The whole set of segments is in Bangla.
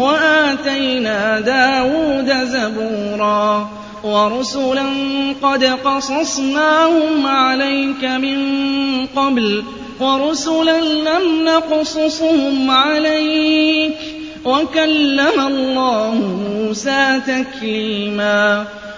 وآتينا داود زبورا ورسلا قد قصصناهم عليك من قبل ورسلا لم نقصصهم عليك وكلم الله موسى تكليما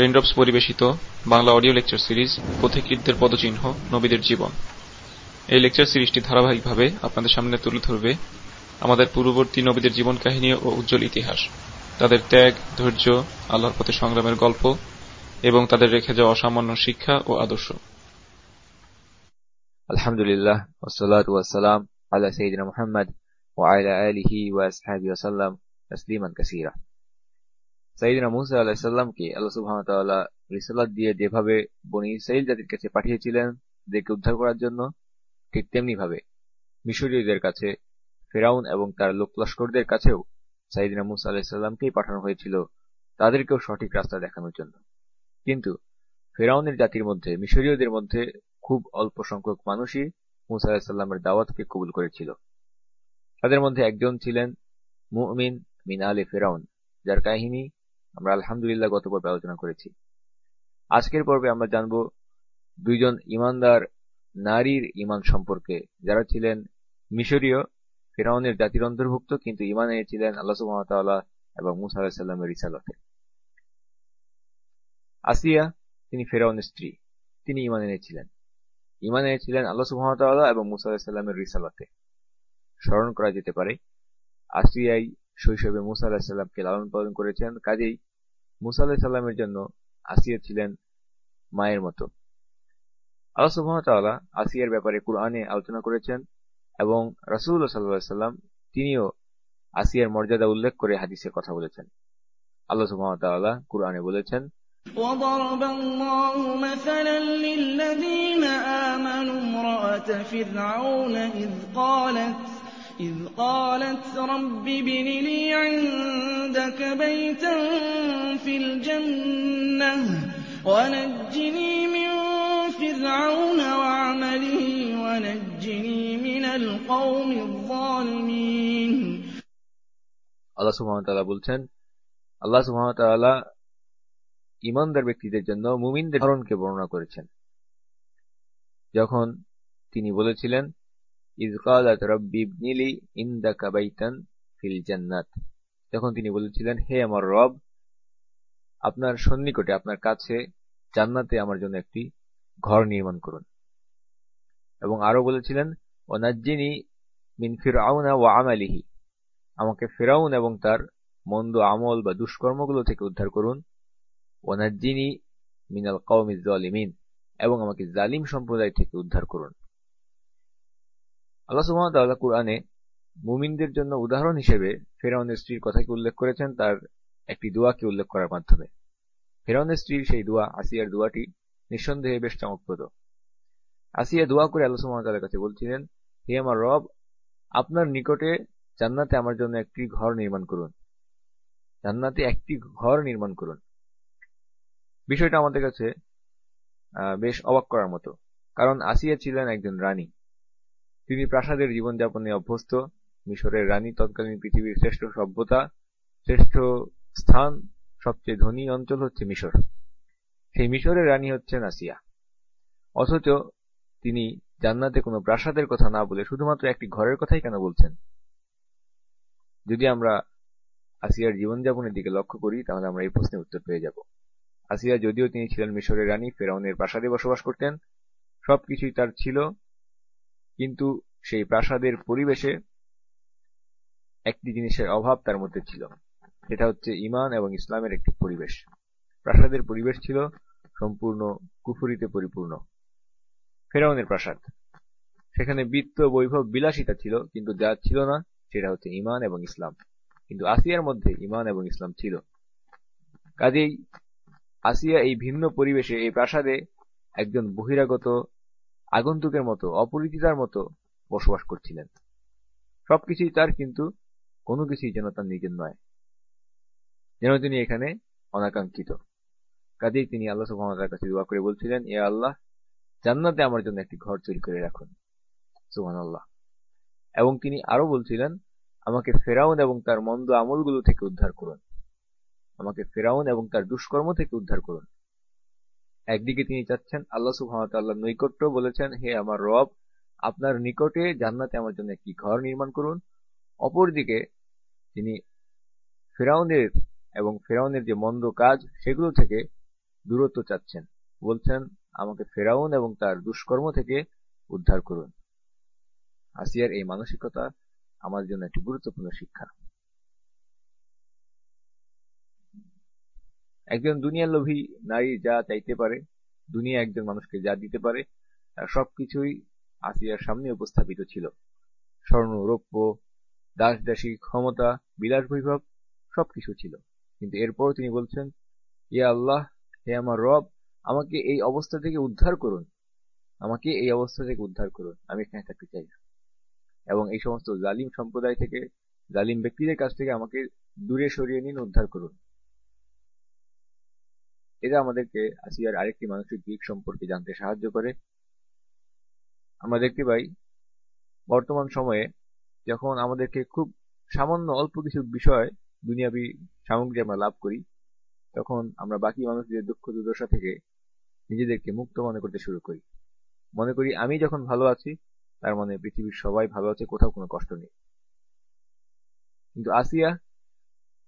রেনড্রপস পরিবেশিত বাংলা অডিও লেকচার সিরিজ পথিকৃতদের পদচিহ্ন, নবীদের জীবন। এই লেকচার সিরিজটি ধারাবাহিকভাবে আপনাদের সামনে তুলে ধরবে আমাদের পূর্ববর্তী নবীদের জীবন কাহিনী ও উজ্জ্বল ইতিহাস, তাদের ত্যাগ, ধৈর্য, আল্লাহর পথে সংগ্রামের গল্প এবং তাদের রেখে যাওয়া অসামান্য শিক্ষা ও আদর্শ। আলহামদুলিল্লাহ ওসলাত ও আয়লা আলহি ওয়াসহাবি ওসাল্লাম তসলিমান কাসিরা। সাইদিনা মুসা আলাহিসাল্লামকে আল্লাহ সুবহানাহু রিসালাত দিয়ে যেভাবে বনি ইসরাইল জাতির কাছে পাঠিয়েছিলেন তাদেরকে উদ্ধার করার জন্য, ঠিক তেমনি ভাবে মিশরীয়দের কাছে, ফেরাউন এবং তার লোক লস্করদের কাছেও সাইদিনা মুসা আলাহিসাল্লামকেই পাঠানো হয়েছিল তাদেরকেও সঠিক রাস্তা দেখানোর জন্য। কিন্তু ফেরাউনের জাতির মধ্যে, মিশরীয়দের মধ্যে খুব অল্প সংখ্যক মানুষই মুসা আলাহিসাল্লামের দাওয়াতকে কবুল করেছিল। তাদের মধ্যে একজন ছিলেন মুমিন মিন আলে ফেরাউন, যার কাহিনী আমরা আলহামদুলিল্লাহ গত পর্বে আলোচনা করেছি। আজকের পর্বে আমরা জানব দুইজন ইমানদার নারীর ইমান সম্পর্কে। যারা ছিলেন মিশরীয়, ফেরাউনের জাতির অন্তর্ভুক্ত, কিন্তু ইমান এনেছিলেন আল্লাহ সুহামতাল্লাহ এবং মুসা আলাহিসাল্লামের রিসালতে। আসিয়া, তিনি ফেরাউনের স্ত্রী, তিনি ইমান এনেছিলেন ইমান এনেছিলেন আল্লাহ সুহামতাল্লাহ এবং মুসা আলাহিসাল্লামের রিসালতে। স্মরণ করা যেতে পারে আসিয়াই শৈশবে মুসা আলাহিসাল্লামকে লালন পালন করেছেন কাজেই মুসা আলাহিসাল্লামের জন্য আসিয়া ছিলেন মায়ের মতো আল্লাহ সুহামতাল্লাহ আসিয়ার ব্যাপারে কুরআনে আলোচনা করেছেন এবং রাসুল্লাহ সাল্লাহ সাল্লাম তিনিও আসিয়ার মর্যাদা উল্লেখ করে হাদিসে কথা বলেছেন আল্লাহ সুহামতাল্লাহ কুরআনে বলেছেন وضرب الله مثلا للذين آمنوا امرأة فرعون إذ قالت إذ قالت رب ابن لي عندك بيتا في الجنة ونجني من فرعون وعمله ونجني من القوم الظالمين আল্লাহ সুবহানাহু বলছেন আল্লাহ সুবহানাহু ইমানদার ব্যক্তিদের জন্য মুমিনদের ধরনকে বর্ণনা করেছেন যখন তিনি বলেছিলেন ইজকালাত রব্বি ইবনিলি ইনদাকা বাইতান ফিল যখন তিনি বলেছিলেন, হে আমার রব, আপনার সন্নিকটে, আপনার কাছে জান্নাতে আমার জন্য একটি ঘর নির্মাণ করুন। এবং আরও বলেছিলেন, ওনাজ্জিনী মিন ফিরাউনা ওয়া আমালিহি। আমাকে ফেরাউন এবং তার মন্দ আমল বা দুষ্কর্মগুলো থেকে উদ্ধার করুন। ওনাজ্জিনী মিনাল জালিমিন এবং আমাকে জালিম সম্প্রদায় থেকে উদ্ধার করুন। আল্লাহ সুবহানাহু কুরআনে মুমিনদের জন্য উদাহরণ হিসেবে ফেরাউনের স্ত্রীর কথাকে উল্লেখ করেছেন, তার একটি দোয়াকে উল্লেখ করার মাধ্যমে। ফেরাউনের স্ত্রীর সেই দোয়া, আসিয়ার দোয়াটি নিঃসন্দেহে বেশ চমকপ্রদ। আসিয়া দোয়া করে আল্লাহ সুবহানাহু কাছে বলছিলেন, হে আমার রব, আপনার নিকটে জান্নাতে আমার জন্য একটি ঘর নির্মাণ করুন। জান্নাতে একটি ঘর নির্মাণ করুন। বিষয়টা আমাদের কাছে বেশ অবাক করার মতো। কারণ আসিয়া ছিলেন একজন রানী। তিনি প্রাসাদের জীবনযাপনে অভ্যস্ত। মিশরের রানী তৎকালীন পৃথিবীর শ্রেষ্ঠ সভ্যতা, শ্রেষ্ঠ স্থান, সবচেয়ে ধনী অঞ্চল হচ্ছে মিশর। সেই মিশরের রানী হচ্ছেন আসিয়া। অথচ তিনি জান্নাতে কোনো প্রাসাদের কথা না বলে শুধুমাত্র একটি ঘরের কথাই কেন বলছেন? যদি আমরা আসিয়ার জীবনযাপনের দিকে লক্ষ্য করি, তাহলে আমরা এই প্রশ্নের উত্তর পেয়ে যাব। আসিয়া যদিও তিনি ছিলেন মিশরের রানী, ফেরাউনের প্রাসাদে বসবাস করতেন। সবকিছুই তার ছিল। কিন্তু সেই প্রাসাদের পরিবেশে একটি জিনিসের অভাব তার মধ্যে ছিল। সেটা হচ্ছে ইমান এবং ইসলামের একটি পরিবেশ। প্রাসাদের পরিবেশ ছিল সম্পূর্ণ কুফুরিতে পরিপূর্ণ। ফেরাউনের প্রাসাদ। সেখানে বৃত্ত, বৈভব, বিলাসিতা ছিল, কিন্তু যা ছিল না, সেটা হচ্ছে ইমান এবং ইসলাম। কিন্তু আসিয়ার মধ্যে ইমান এবং ইসলাম ছিল। কাজেই আসিয়া এই ভিন্ন পরিবেশে, এই প্রাসাদে একজন বহিরাগত আগন্তুকের মতো, অপরিচিতার মতো বসবাস করছিলেন। সবকিছুই তার, কিন্তু কোনো কিছুই যেন তার নিজের নয়। যেন তিনি এখানে অনাকাঙ্ক্ষিত। কাজেই তিনি আল্লাহ সুহামতার কাছে দোয়া করে বলছিলেন এ আল্লাহ, জান্নাতে আমার জন্য একটি ঘর তৈরি করে রাখুন। সুহান আল্লাহ এবং তিনি আরও বলছিলেন, আমাকে ফেরাউন এবং তার মন্দ আমলগুলো থেকে উদ্ধার করুন। আমাকে ফেরাউন এবং তার দুষ্কর্ম থেকে উদ্ধার করুন। একদিকে তিনি চাচ্ছেন আল্লাহ সুহামতাল্লাহ নৈকট্য, বলেছেন, হে আমার রব, আপনার নিকটে জান্নাতে আমার জন্য একটি ঘর নির্মাণ করুন। অপরদিকে তিনি ফেরাউনের এবং ফেরাউনের যে মন্দ কাজ, সেগুলো থেকে দূরত্ব চাচ্ছেন। বলছেন, আমাকে ফেরাউন এবং তার দুষ্কর্ম থেকে উদ্ধার করুন। আসিয়ার এই মানসিকতা আমার জন্য একটি গুরুত্বপূর্ণ শিক্ষা। একজন দুনিয়ার লোভী নারী যা চাইতে পারে, দুনিয়া একজন মানুষকে যা দিতে পারে, তার সবকিছুই আসিয়ার সামনে উপস্থাপিত ছিল। স্বর্ণ, রৌপ্য দাস দাসী ক্ষমতা বিলাস বৈভব সবকিছু ছিল। কিন্তু এরপর তিনি বলছেন, ইয়া আল্লাহ, হে আমার রব, আমাকে এই অবস্থা থেকে উদ্ধার করুন। আমাকে এই অবস্থা থেকে উদ্ধার করুন। আমি এখানে থাকতে চাই না। এবং এই সমস্ত জালিম সম্প্রদায় থেকে জালিম ব্যক্তিদের কাছ থেকে আমাকে দূরে সরিয়ে নিন, উদ্ধার করুন। এটা আমাদেরকে আসিয়ার আরেকটি মানসিক দিক সম্পর্কে জানতে সাহায্য করে। আমরা দেখতে পাই, বর্তমান সময়ে যখন আমাদেরকে খুব সামান্য অল্প কিছু বিষয়, দুনিয়াবি সামগ্রী আমরা লাভ করি, তখন আমরা বাকি মানুষদের দুঃখ দুর্দশা থেকে নিজেদেরকে মুক্ত মনে করতে শুরু করি। মনে করি আমি যখন ভালো আছি, তার মানে পৃথিবীর সবাই ভালো আছে, কোথাও কোনো কষ্ট নেই। কিন্তু আসিয়া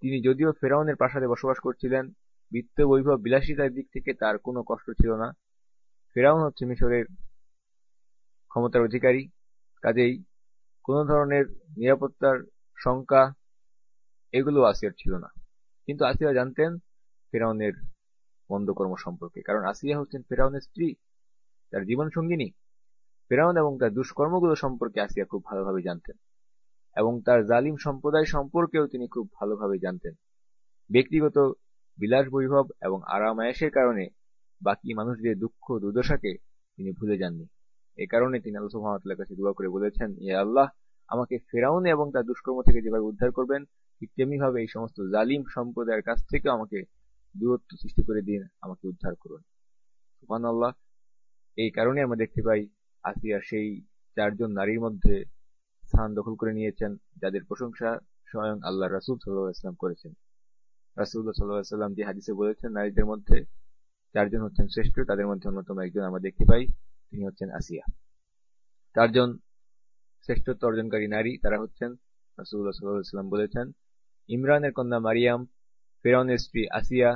তিনি যদিও ফেরাউনের প্রাসাদে বসবাস করছিলেন বিত্ত বৈভব বিলাসিতার দিক থেকে তার কোনো কষ্ট ছিল না। ফেরাউন হচ্ছে মিশরের ক্ষমতার অধিকারী, কাজেই কোন ধরনের নিরাপত্তার শঙ্কা এগুলো আসিয়ার ছিল না। কিন্তু আসিয়া জানতেন ফেরাউনের মন্দকর্ম সম্পর্কে, কারণ আসিয়া হচ্ছেন ফেরাউনের স্ত্রী, তার জীবন সঙ্গিনী। ফেরাউন এবং তার দুষ্কর্মগুলো সম্পর্কে আসিয়া খুব ভালোভাবে জানতেন, এবং তার জালিম সম্প্রদায় সম্পর্কেও তিনি খুব ভালোভাবে জানতেন। ব্যক্তিগত বিলাস বৈভব এবং আরামায়াসের কারণে বাকি মানুষদের দুঃখ দুর্দশাকে তিনি ভুলে যাননি। এ কারণে তিনি আল্লাহ সুহামতাল্লাহ কাছে দোয়া করে বলেছেন ইয়ে আল্লাহ, আমাকে ফেরাউন এবং তার দুষ্কর্ম থেকে যেভাবে উদ্ধার করবেন, ঠিক তেমনি ভাবে এই সমস্ত জালিম সম্প্রদায়ের কাছ থেকে আমাকে দূরত্ব সৃষ্টি করে দিন, আমাকে উদ্ধার করুন। সুফান আল্লাহ এই কারণে আমরা দেখতে পাই আসিয়া সেই চারজন নারীর মধ্যে স্থান দখল করে নিয়েছেন, যাদের প্রশংসা স্বয়ং আল্লাহ রাসুল সাল্লাহ ইসলাম করেছেন। রাসুল্লাহ সাল্লাহ সাল্লাম যে হাদিসে বলেছেন, নারীদের মধ্যে চারজন হচ্ছেন শ্রেষ্ঠ, তাদের মধ্যে অন্যতম একজন আমরা দেখতে পাই, তিনি হচ্ছেন আসিয়া। চারজন শ্রেষ্ঠত্ব অর্জনকারী নারী, তারা হচ্ছেন রাসুল্লাহ সাল্লাম বলেছেন, ইমরানের কন্যা মারিয়াম, ফেরাউনের স্ত্রী আসিয়া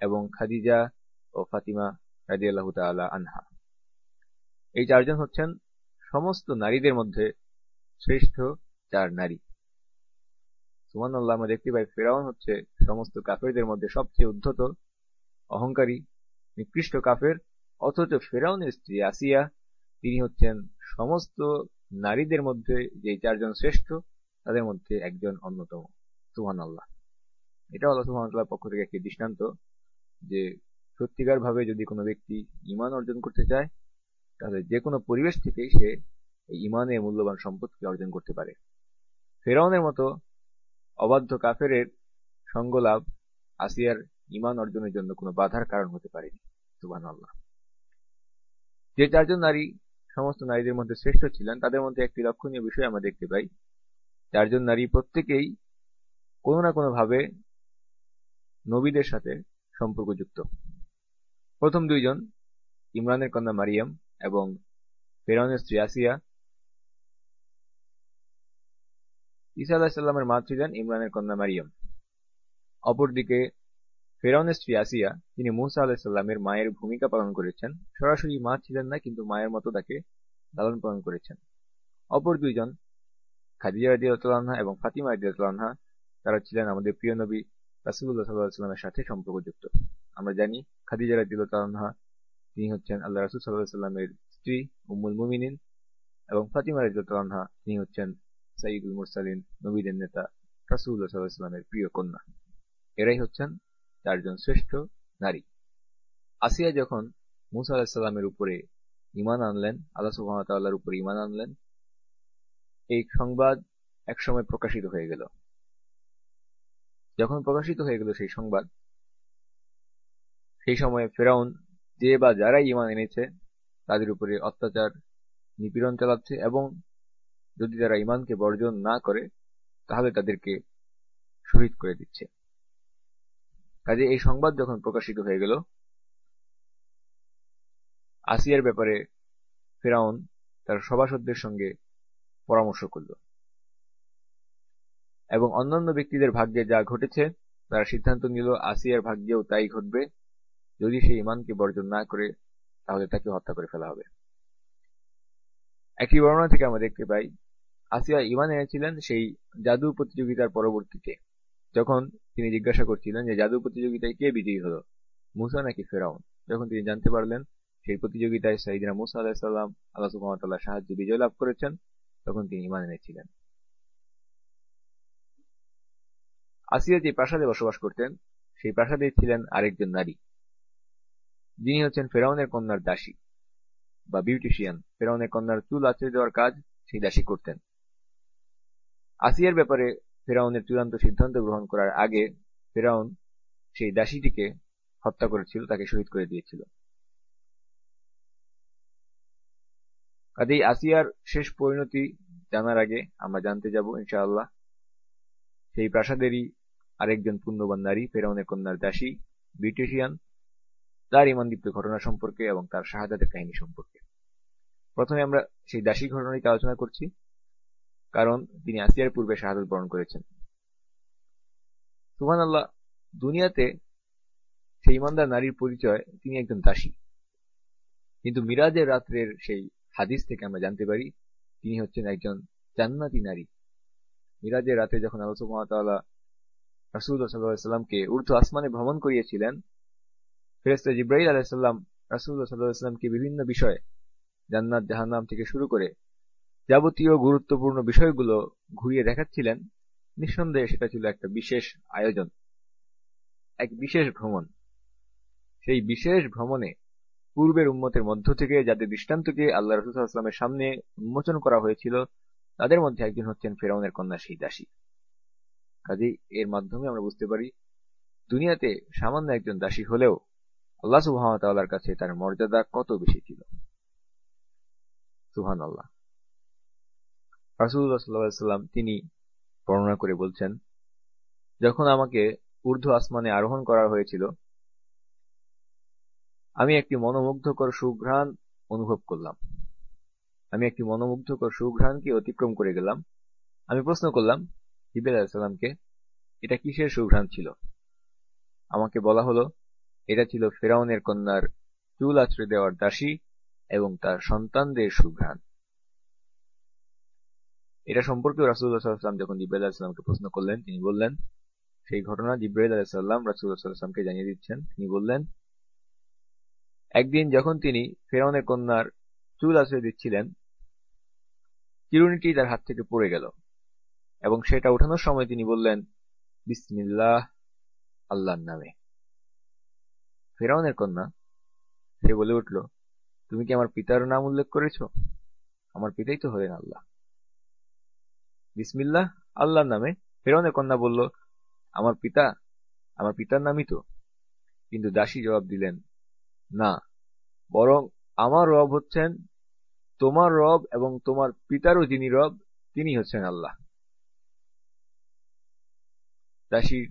এবং খাদিজা ও ফাতিমা রাজি আল্লাহ তালা আনহা। এই চারজন হচ্ছেন সমস্ত নারীদের মধ্যে শ্রেষ্ঠ চার নারী। সুমান আল্লাহ আমরা দেখতে পাই ফেরাউন হচ্ছে সমস্ত কাফেরদের মধ্যে সবচেয়ে উদ্ধত, অহংকারী, নিকৃষ্ট কাফের, অথচ ফেরাউনের স্ত্রী আসিয়া, তিনি হচ্ছেন সমস্ত নারীদের মধ্যে যে চারজন শ্রেষ্ঠ, তাদের মধ্যে একজন অন্যতম। সুহান আল্লাহ এটা আল্লাহ পক্ষ থেকে একটি দৃষ্টান্ত যে সত্যিকার ভাবে যদি কোনো ব্যক্তি ইমান অর্জন করতে চায়, তাহলে যে কোনো পরিবেশ থেকেই সে এই ইমানের মূল্যবান সম্পদকে অর্জন করতে পারে। ফেরাউনের মতো অবাধ্য কাফের সঙ্গলাভ আসিয়ার ইমান অর্জনের জন্য কোনো বাধার কারণ হতে পারেনি। আল্লাহ যে চারজন নারী সমস্ত নারীদের মধ্যে শ্রেষ্ঠ ছিলেন, তাদের মধ্যে একটি লক্ষণীয় বিষয় আমরা দেখতে পাই। চারজন নারী প্রত্যেকেই কোনো না কোনো ভাবে নবীদের সাথে সম্পর্কযুক্ত। প্রথম দুইজন ইমরানের কন্যা মারিয়াম এবং ফেরনের স্ত্রী আসিয়া ঈসা আলাহিসাল্লামের মা ছিলেন ইমরানের কন্যা মারিয়াম। অপরদিকে, ফেরাউনের স্ত্রী আসিয়া তিনি মুসা আলাহিসাল্লামের মায়ের ভূমিকা পালন করেছেন, সরাসরি মা ছিলেন না, কিন্তু মায়ের মতো তাকে লালন পালন করেছেন। অপর দুইজন, খাদিজা রাজিউল্লাহা এবং ফাতিমা রাজিউল্লাহা তারা ছিলেন আমাদের প্রিয় নবী রাসুল্লাহ সাল্লাহামের সাথে সম্পর্কযুক্ত। আমরা জানি, খাদিজা রাজিউল্লাহা তিনি হচ্ছেন আল্লাহ রাসুল সাল্লাহ সাল্লামের স্ত্রী, উম্মুল মুমিনিন, এবং ফাতিমা রাজিউল্লাহা তিনি হচ্ছেন সাইদুল মুরসালিন, নবীদের নেতা রাসুল্লাহ সাল্লাহ সাল্লামের প্রিয় কন্যা। এরাই হচ্ছেন চারজন শ্রেষ্ঠ নারী। আসিয়া যখন মুসা আলাহিসাল্লামের উপরে ইমান আনলেন, আল্লাহ সুহামতাল্লাহর উপরে ইমান আনলেন, এই সংবাদ একসময় প্রকাশিত হয়ে গেল। যখন প্রকাশিত হয়ে গেল সেই সংবাদ, সেই সময়ে ফেরাউন যে বা যারাই ইমান এনেছে, তাদের উপরে অত্যাচার, নিপীড়ন চালাচ্ছে এবং যদি তারা ইমানকে বর্জন না করে, তাহলে তাদেরকে শহীদ করে দিচ্ছে। কাজে এই সংবাদ যখন প্রকাশিত হয়ে গেল, আসিয়ার ব্যাপারে ফেরাউন তার সভাসদদের সঙ্গে পরামর্শ করল এবং অন্যান্য ব্যক্তিদের ভাগ্যে যা ঘটেছে, তারা সিদ্ধান্ত নিল আসিয়ার ভাগ্যেও তাই ঘটবে। যদি সে ইমানকে বর্জন না করে, তাহলে তাকে হত্যা করে ফেলা হবে। একটি বর্ণনা থেকে আমরা দেখতে পাই, আসিয়া ইমান এনেছিলেন সেই জাদু প্রতিযোগিতার পরবর্তীতে, যখন তিনি জিজ্ঞাসা করছিলেন যে জাদু প্রতিযোগিতায় কে বিজয়ী হলো? মুসা নাকি ফেরাউন? যখন তিনি জানতে পারলেন সেই প্রতিযোগিতায় সাইদিনা মুসা আলাহিসাল্লাম আল্লাহ সুহামতাল্লাহ সাহায্যে বিজয় লাভ করেছেন, তখন তিনি ইমান এনেছিলেন। আসিয়া যে প্রাসাদে বসবাস করতেন, সেই প্রাসাদে ছিলেন আরেকজন নারী। যিনি হচ্ছেন ফেরাউনের কন্যার দাসী বা বিউটিশিয়ান। ফেরাউনের কন্যার চুল আছড়ে দেওয়ার কাজ সেই দাসী করতেন। আসিয়ার ব্যাপারে ফেরাউনের চূড়ান্ত সিদ্ধান্ত গ্রহণ করার আগে ফেরাউন সেই দাসীটিকে হত্যা করেছিল, তাকে শহীদ করে দিয়েছিল। কাজেই আসিয়ার শেষ পরিণতি জানার আগে আমরা জানতে যাব, ইনশাআল্লাহ। সেই প্রাসাদেরই আরেকজন পুণ্যবান নারী, ফেরাউনের কন্যার দাসী ব্রিটিশিয়ান তার ইমানদীপ্ত ঘটনা সম্পর্কে এবং তার শাহাদাতের কাহিনী সম্পর্কে। প্রথমে আমরা সেই দাসী ঘটনাটিকে আলোচনা করছি। কারণ তিনি আসিয়ার পূর্বে শাহাদত বরণ করেছেন। সুহান আল্লাহ দুনিয়াতে সেই ইমানদার নারীর পরিচয় তিনি একজন দাসী। কিন্তু মিরাজের রাত্রের সেই হাদিস থেকে আমরা জানতে পারি, তিনি হচ্ছেন একজন জান্নাতি নারী। মিরাজের রাতে যখন আল্লাহ সুহামতাল্লাহ রাসুল্লাহ সাল্লাহামকে ঊর্ধ্ব আসমানে ভ্রমণ করিয়েছিলেন ফেরেস্তা জিব্রাহিল আলাহিসাল্লাম রাসুল্লাহ সাল্লাহামকে বিভিন্ন বিষয়ে জান্নাত জাহান্নাম থেকে শুরু করে যাবতীয় গুরুত্বপূর্ণ বিষয়গুলো ঘুরিয়ে দেখাচ্ছিলেন, নিঃসন্দেহে সেটা ছিল একটা বিশেষ আয়োজন, এক বিশেষ ভ্রমণ। সেই বিশেষ ভ্রমণে পূর্বের উম্মতের মধ্য থেকে যাদের দৃষ্টান্তকে আল্লাহ রসুলামের সামনে উন্মোচন করা হয়েছিল, তাদের মধ্যে একজন হচ্ছেন ফেরাউনের কন্যা সেই দাসী। কাজেই এর মাধ্যমে আমরা বুঝতে পারি, দুনিয়াতে সামান্য একজন দাসী হলেও আল্লাহ সুহামতাল্লাহর কাছে তার মর্যাদা কত বেশি ছিল। সুহান আল্লাহ রাসুল্লাহ সাল্লাম তিনি বর্ণনা করে বলছেন, যখন আমাকে ঊর্ধ্ব আসমানে আরোহণ করা হয়েছিল, আমি একটি মনোমুগ্ধকর সুঘ্রাণ অনুভব করলাম। আমি একটি মনোমুগ্ধকর সুঘ্রাণকে অতিক্রম করে গেলাম। আমি প্রশ্ন করলাম জিবেল আলাহিসাল্লামকে এটা কিসের সুঘ্রাণ ছিল? আমাকে বলা হলো, এটা ছিল ফেরাউনের কন্যার চুল আছড়ে দেওয়ার দাসী এবং তার সন্তানদের সুঘ্রাণ। এটা সম্পর্কে রাসুল্লাহ সাল্লাম যখন জিব্রাইল আলাহিসাল্লামকে প্রশ্ন করলেন, তিনি বললেন, সেই ঘটনা জিব্রাইল আলাহিসাল্লাম রাসুল্লাহ সাল্লামকে জানিয়ে দিচ্ছেন। তিনি বললেন, একদিন যখন তিনি ফেরাউনের কন্যার চুল আশ্রয় দিচ্ছিলেন, চিরুনিটি তার হাত থেকে পড়ে গেল এবং সেটা উঠানোর সময় তিনি বললেন, বিসমিল্লাহ আল্লাহর নামে। ফেরাউনের কন্যা, সে বলে উঠল, তুমি কি আমার পিতার নাম উল্লেখ করেছ? আমার পিতাই তো হলেন আল্লাহ। বিসমিল্লাহ, আল্লাহর নামে। ফেরাউনের কন্যা বলল, আমার পিতা, আমার পিতার নামই তো। কিন্তু দাসী জবাব দিলেন, না, বরং আমার রব হচ্ছেন, তোমার রব এবং তোমার পিতারও যিনি রব তিনি হচ্ছেন আল্লাহ। দাসীর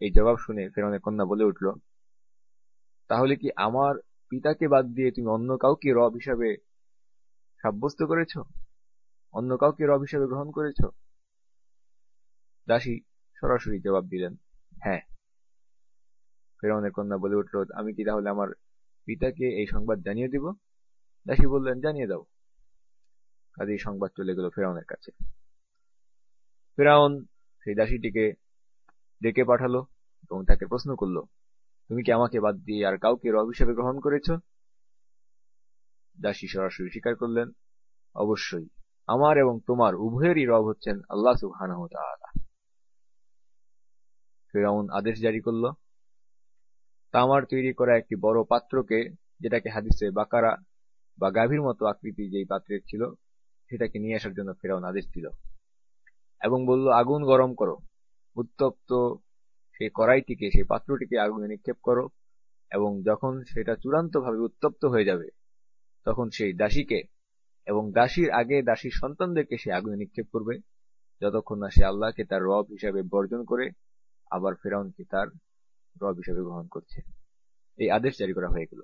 এই জবাব শুনে ফেরাউনের কন্যা বলে উঠল, তাহলে কি আমার পিতাকে বাদ দিয়ে তুমি অন্য কাউকে রব হিসাবে সাব্যস্ত করেছ? অন্য কাউকে রব হিসাবে গ্রহণ করেছ? দাসী সরাসরি জবাব দিলেন হ্যাঁ। ফেরাউনের কন্যা বলে উঠল, আমি কি তাহলে আমার পিতাকে এই সংবাদ জানিয়ে দিব? দাসী বললেন, জানিয়ে দাও। কাজেই সংবাদ চলে গেল ফেরাউনের কাছে। ফেরাউন সেই দাসীটিকে ডেকে পাঠালো এবং তাকে প্রশ্ন করল, তুমি কি আমাকে বাদ দিয়ে আর কাউকে রব হিসেবে গ্রহণ করেছ? দাসী সরাসরি স্বীকার করলেন, অবশ্যই। আমার এবং তোমার উভয়েরই রব হচ্ছেন আল্লাহ সুবহান ফেরাউন আদেশ জারি করল, তামার তৈরি করা একটি বড় পাত্রকে, যেটাকে হাদিসে বাকারা বা গাভীর মতো আকৃতি যেই পাত্রের ছিল, সেটাকে নিয়ে আসার জন্য ফেরাউন আদেশ দিল এবং বলল, আগুন গরম করো। উত্তপ্ত সেই কড়াইটিকে সেই পাত্রটিকে আগুনে নিক্ষেপ করো এবং যখন সেটা চূড়ান্তভাবে উত্তপ্ত হয়ে যাবে, তখন সেই দাসীকে এবং দাসীর আগে দাসীর সন্তানদেরকে সে আগুনে নিক্ষেপ করবে। যতক্ষণ না সে আল্লাহকে তার রব হিসাবে বর্জন করে, আবার ফেরাউনকে তার রব হিসাবে গ্রহণ করছে। এই আদেশ জারি করা হয়ে গেল।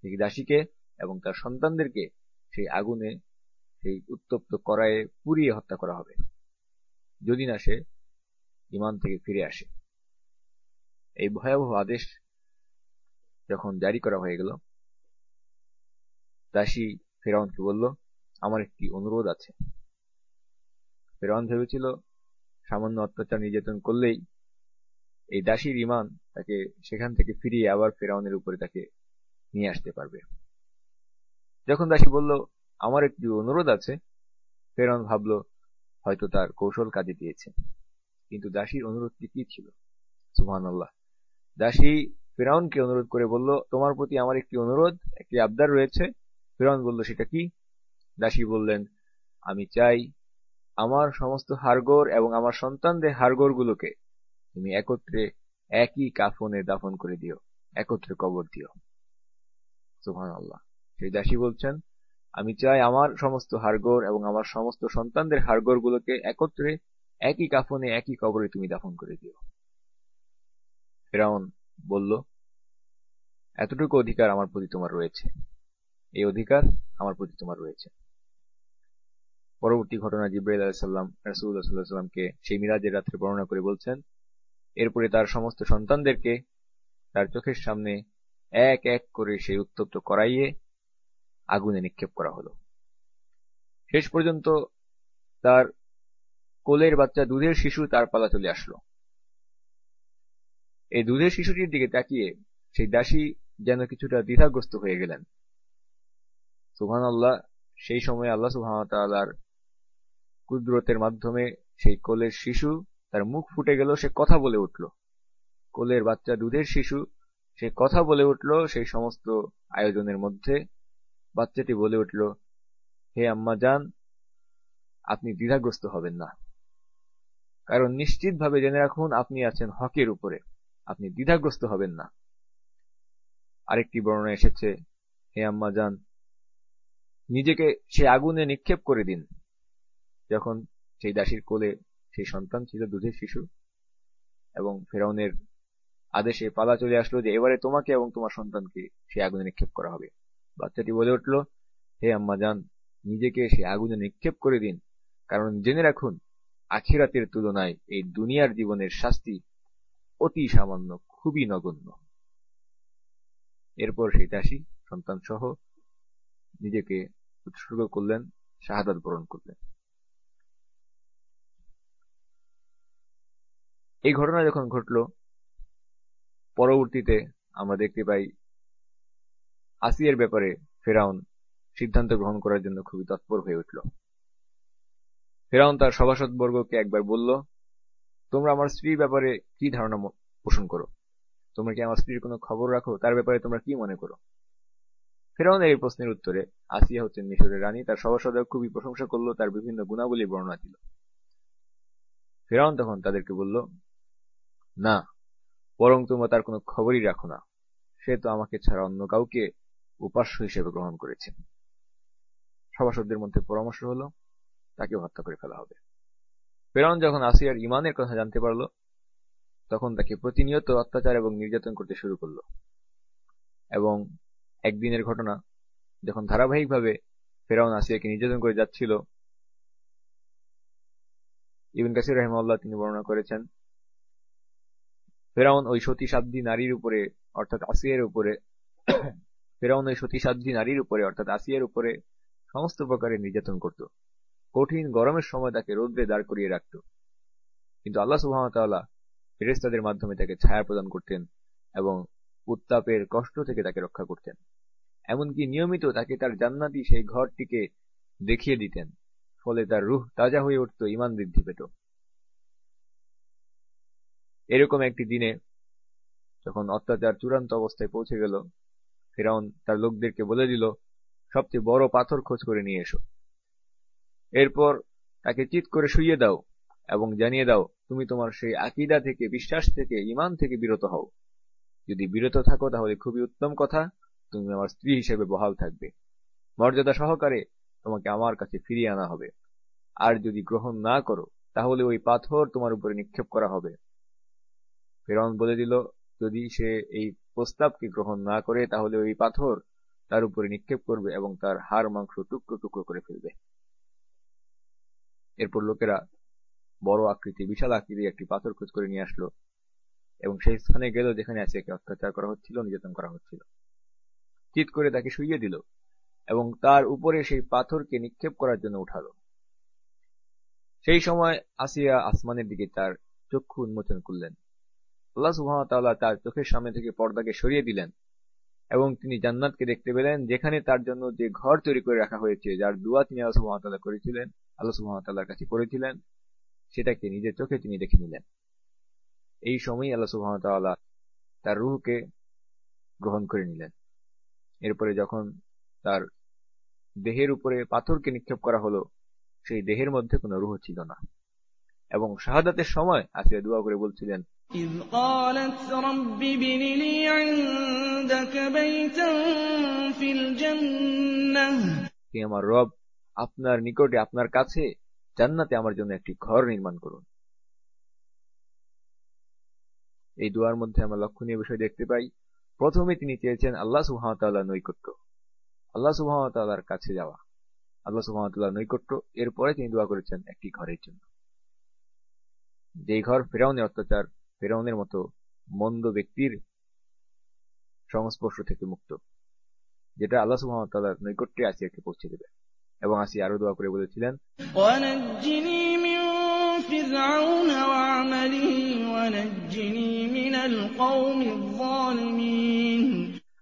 সেই দাসীকে এবং তার সন্তানদেরকে সেই আগুনে, সেই উত্তপ্ত কড়াইয়ে পুড়িয়ে হত্যা করা হবে। যদি না সে ইমান থেকে ফিরে আসে। এই ভয়াবহ আদেশ যখন জারি করা হয়ে গেল, দাসী ফেরাউনকে বলল আমার একটি অনুরোধ আছে। ফেরাউন ভেবেছিল, সামান্য অত্যাচার নির্যাতন করলেই এই দাসীর ইমান তাকে সেখান থেকে ফিরিয়ে আবার ফেরাউনের উপরে তাকে নিয়ে আসতে পারবে। যখন দাসী বলল, আমার একটি অনুরোধ আছে ফেরাউন ভাবল, হয়তো তার কৌশল কাজে দিয়েছে। কিন্তু দাসীর অনুরোধটি কি ছিল? সুহান আল্লাহ দাসী ফেরাউনকে অনুরোধ করে বলল, তোমার প্রতি আমার একটি অনুরোধ, একটি আবদার রয়েছে। ফেরাউন বলল, সেটা কি? দাসী বললেন, আমি চাই আমার সমস্ত হারগোর এবং আমার সন্তানদের হারগোরগুলোকে তুমি একত্রে একই কাফনে দাফন করে দিও, একত্রে কবর দিও। সুহান আল্লাহ সেই দাসী বলছেন, আমি চাই আমার সমস্ত হারগোর এবং আমার সমস্ত সন্তানদের হারগোর গুলোকে একত্রে একই কাফনে একই কবরে তুমি দাফন করে দিও। ফেরাউন বলল, এতটুকু অধিকার আমার প্রতি তোমার রয়েছে। এই অধিকার আমার প্রতি তোমার রয়েছে। পরবর্তী ঘটনা জিব্রাইল আলাহিসাল্লাম রাসুল্লাহ সাল্লাহ সাল্লামকে সেই মিরাজের রাত্রে বর্ণনা করে বলছেন, এরপরে তার সমস্ত সন্তানদেরকে তার চোখের সামনে এক এক করে সেই উত্তপ্ত করাইয়ে আগুনে নিক্ষেপ করা হলো। শেষ পর্যন্ত তার কোলের বাচ্চা দুধের শিশু তার পালা চলে আসলো। এই দুধের শিশুটির দিকে তাকিয়ে সেই দাসী যেন কিছুটা দ্বিধাগ্রস্ত হয়ে গেলেন। সুহান আল্লাহ সেই সময় আল্লাহ সুহামতাল্লাহর কুদরতের মাধ্যমে সেই কোলের শিশু, তার মুখ ফুটে গেল, সে কথা বলে উঠল। কোলের বাচ্চা দুধের শিশু, সে কথা বলে উঠল সেই সমস্ত আয়োজনের মধ্যে। বাচ্চাটি বলে উঠল, হে আম্মা যান আপনি দ্বিধাগ্রস্ত হবেন না। কারণ নিশ্চিতভাবে জেনে রাখুন, আপনি আছেন হকের উপরে। আপনি দ্বিধাগ্রস্ত হবেন না। আরেকটি বর্ণনা এসেছে, হে আম্মা যান নিজেকে সে আগুনে নিক্ষেপ করে দিন। যখন সেই দাসীর কোলে সেই সন্তান ছিল, দুধের শিশু, এবং ফেরাউনের আদেশে পালা চলে আসলো যে, এবারে তোমাকে এবং তোমার সন্তানকে সে আগুনে নিক্ষেপ করা হবে। বাচ্চাটি বলে উঠল, হে আম্মা যান নিজেকে সে আগুনে নিক্ষেপ করে দিন। কারণ জেনে রাখুন, আখিরাতের তুলনায় এই দুনিয়ার জীবনের শাস্তি অতি সামান্য, খুবই নগণ্য। এরপর সেই দাসী সন্তান সহ নিজেকে উৎসর্গ করলেন, শাহাদাত বরণ করলেন। এই ঘটনা যখন ঘটল, পরবর্তীতে আমরা দেখতে পাই আসিয়ার ব্যাপারে ফেরাউন সিদ্ধান্ত গ্রহণ করার জন্য খুবই তৎপর হয়ে উঠল। ফেরাউন তার সভাসদবর্গকে একবার বলল, তোমরা আমার স্ত্রীর ব্যাপারে কি ধারণা পোষণ করো? তোমরা কি আমার স্ত্রীর কোনো খবর রাখো? তার ব্যাপারে তোমরা কি মনে করো? ফেরাউনের এই প্রশ্নের উত্তরে আসিয়া হচ্ছেন মিশরের রানী। তার সভাসদ খুবই প্রশংসা করল, তার বিভিন্ন গুণাবলী বর্ণনা দিল। ফেরাউন তখন তাদেরকে বলল না, বরং তোমরা তার কোনো খবরই রাখো না। সে তো আমাকে ছাড়া অন্য কাউকে উপাস্য হিসেবে গ্রহণ করেছে। সভাসদদের মধ্যে পরামর্শ হলো, তাকে হত্যা করে ফেলা হবে। ফেরাউন যখন আসিয়ার ইমানের কথা জানতে পারল, তখন তাকে প্রতিনিয়ত অত্যাচার এবং নির্যাতন করতে শুরু করল। এবং একদিনের ঘটনা, যখন ধারাবাহিকভাবে ফেরাউন আসিয়াকে নির্যাতন করে যাচ্ছিল, ইবিন কাসির রহমাল্লাহ তিনি বর্ণনা করেছেন ফেরাউন ওই সতী সাধ্বী নারীর উপরে, অর্থাৎ আসিয়ার উপরে, ফেরাউন ওই সতী সাধ্বী নারীর উপরে, অর্থাৎ আসিয়ার উপরে সমস্ত প্রকারের নির্যাতন করত। কঠিন গরমের সময় তাকে রৌদ্রে দাঁড় করিয়ে রাখত। কিন্তু আল্লাহ সুহামতাল্লাহ ফেরেস্তাদের মাধ্যমে তাকে ছায়া প্রদান করতেন এবং উত্তাপের কষ্ট থেকে তাকে রক্ষা করতেন। এমনকি নিয়মিত তাকে তার জান্নাতি সেই ঘরটিকে দেখিয়ে দিতেন। ফলে তার রুহ তাজা হয়ে উঠত ইমান বৃদ্ধি পেত। এরকম একটি দিনে যখন অত্যাচার চূড়ান্ত অবস্থায় পৌঁছে গেল, ফেরাউন তার লোকদেরকে বলে দিল, সবচেয়ে বড় পাথর খোঁজ করে নিয়ে এসো। এরপর তাকে চিৎ করে শুইয়ে দাও এবং জানিয়ে দাও, তুমি তোমার সেই আকিদা থেকে, বিশ্বাস থেকে ইমান থেকে বিরত হও। যদি বিরত থাকো তাহলে খুবই উত্তম কথা, তুমি আমার স্ত্রী হিসেবে বহাল থাকবে। মর্যাদা সহকারে তোমাকে আমার কাছে ফিরিয়ে আনা হবে। আর যদি গ্রহণ না করো, তাহলে ওই পাথর তোমার উপরে নিক্ষেপ করা হবে। ফেরন বলে দিল, যদি সে এই প্রস্তাবকে গ্রহণ না করে, তাহলে ওই পাথর তার উপরে নিক্ষেপ করবে এবং তার হাড়, মাংস টুকরো টুকরো করে ফেলবে। এরপর লোকেরা বড় আকৃতি, বিশাল আকৃতি একটি পাথর খোঁজ করে নিয়ে আসলো এবং সেই স্থানে গেল যেখানে আসিয়াকে অত্যাচার করা হচ্ছিল, নির্যাতন করা হচ্ছিল। চিৎ করে তাকে শুইয়ে দিল এবং তার উপরে সেই পাথরকে নিক্ষেপ করার জন্য উঠালো। সেই সময় আসিয়া আসমানের দিকে তার চক্ষু উন্মোচন করলেন। আল্লাহ সুহামতাল্লাহ তার চোখের সামনে থেকে পর্দাকে সরিয়ে দিলেন এবং তিনি জান্নাতকে দেখতে পেলেন, যেখানে তার জন্য যে ঘর তৈরি করে রাখা হয়েছে, যার দুয়া তিনি আল্লাহ সুহামতাল্লাহ করেছিলেন, আল্লাহ সুহামতাল্লাহর কাছে করেছিলেন, সেটাকে নিজের চোখে তিনি দেখে নিলেন। এই সময়ই আল্লাহ সুহামতাল্লাহ তার রুহকে গ্রহণ করে নিলেন। এরপরে যখন তার দেহের উপরে পাথরকে নিক্ষেপ করা হলো, সেই দেহের মধ্যে কোনো রুহ ছিল না। এবং শাহাদাতের সময় আসিয়া দোয়া করে বলছিলেন إذ قالت رب ابن لي عندك بيتا في الجنة হে আমার রব আপনার নিকটে আপনার কাছে জান্নাতে আমার জন্য একটি ঘর নির্মাণ করুন এই দোয়ার মধ্যে আমরা লক্ষণীয় বিষয় দেখতে পাই প্রথমে তিনি চেয়েছেন আল্লাহ সুহামতাল্লাহ নৈকট্য আল্লাহ সুহামতাল্লাহর কাছে যাওয়া আল্লাহ সুহামতাল্লাহ নৈকট্য এরপরে তিনি দোয়া করেছেন একটি ঘরের জন্য যেই ঘর ফেরাউনের অত্যাচার ফেরাউনের মতো মন্দ ব্যক্তির সংস্পর্শ থেকে মুক্ত যেটা আল্লাহ সুহামতাল্লাহর নৈকট্যে আসিয়াকে পৌঁছে দেবে। এবং আসি আরও দোয়া করে বলেছিলেন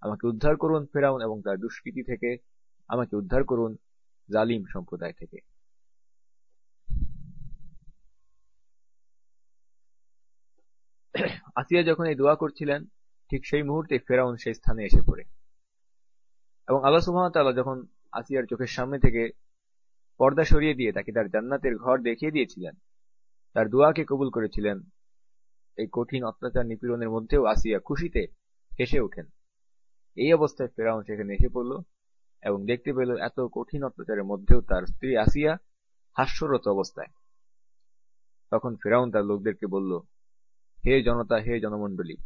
আমাকে উদ্ধার করুন ফেরাউন এবং তার দুষ্কৃতি থেকে আমাকে উদ্ধার করুন জালিম সম্প্রদায় থেকে। আসিয়া যখন এই দোয়া করছিলেন, ঠিক সেই মুহূর্তে ফেরাউন সেই স্থানে এসে পড়ে। এবং আল্লাহ সুহামতাল্লাহ যখন আসিয়ার চোখের সামনে থেকে পর্দা সরিয়ে দিয়ে তাকে তার জান্নাতের ঘর দেখিয়ে দিয়েছিলেন, তার দোয়াকে কবুল করেছিলেন, এই কঠিন অত্যাচার নিপীড়নের মধ্যেও আসিয়া খুশিতে হেসে ওঠেন। এই অবস্থায় ফেরাউন সেখানে এসে পড়ল এবং দেখতে পেল এত কঠিন অত্যাচারের মধ্যেও তার স্ত্রী আসিয়া হাস্যরত অবস্থায়। তখন ফেরাউন তার লোকদেরকে বলল হে জনতা, হে জনমন্ডলী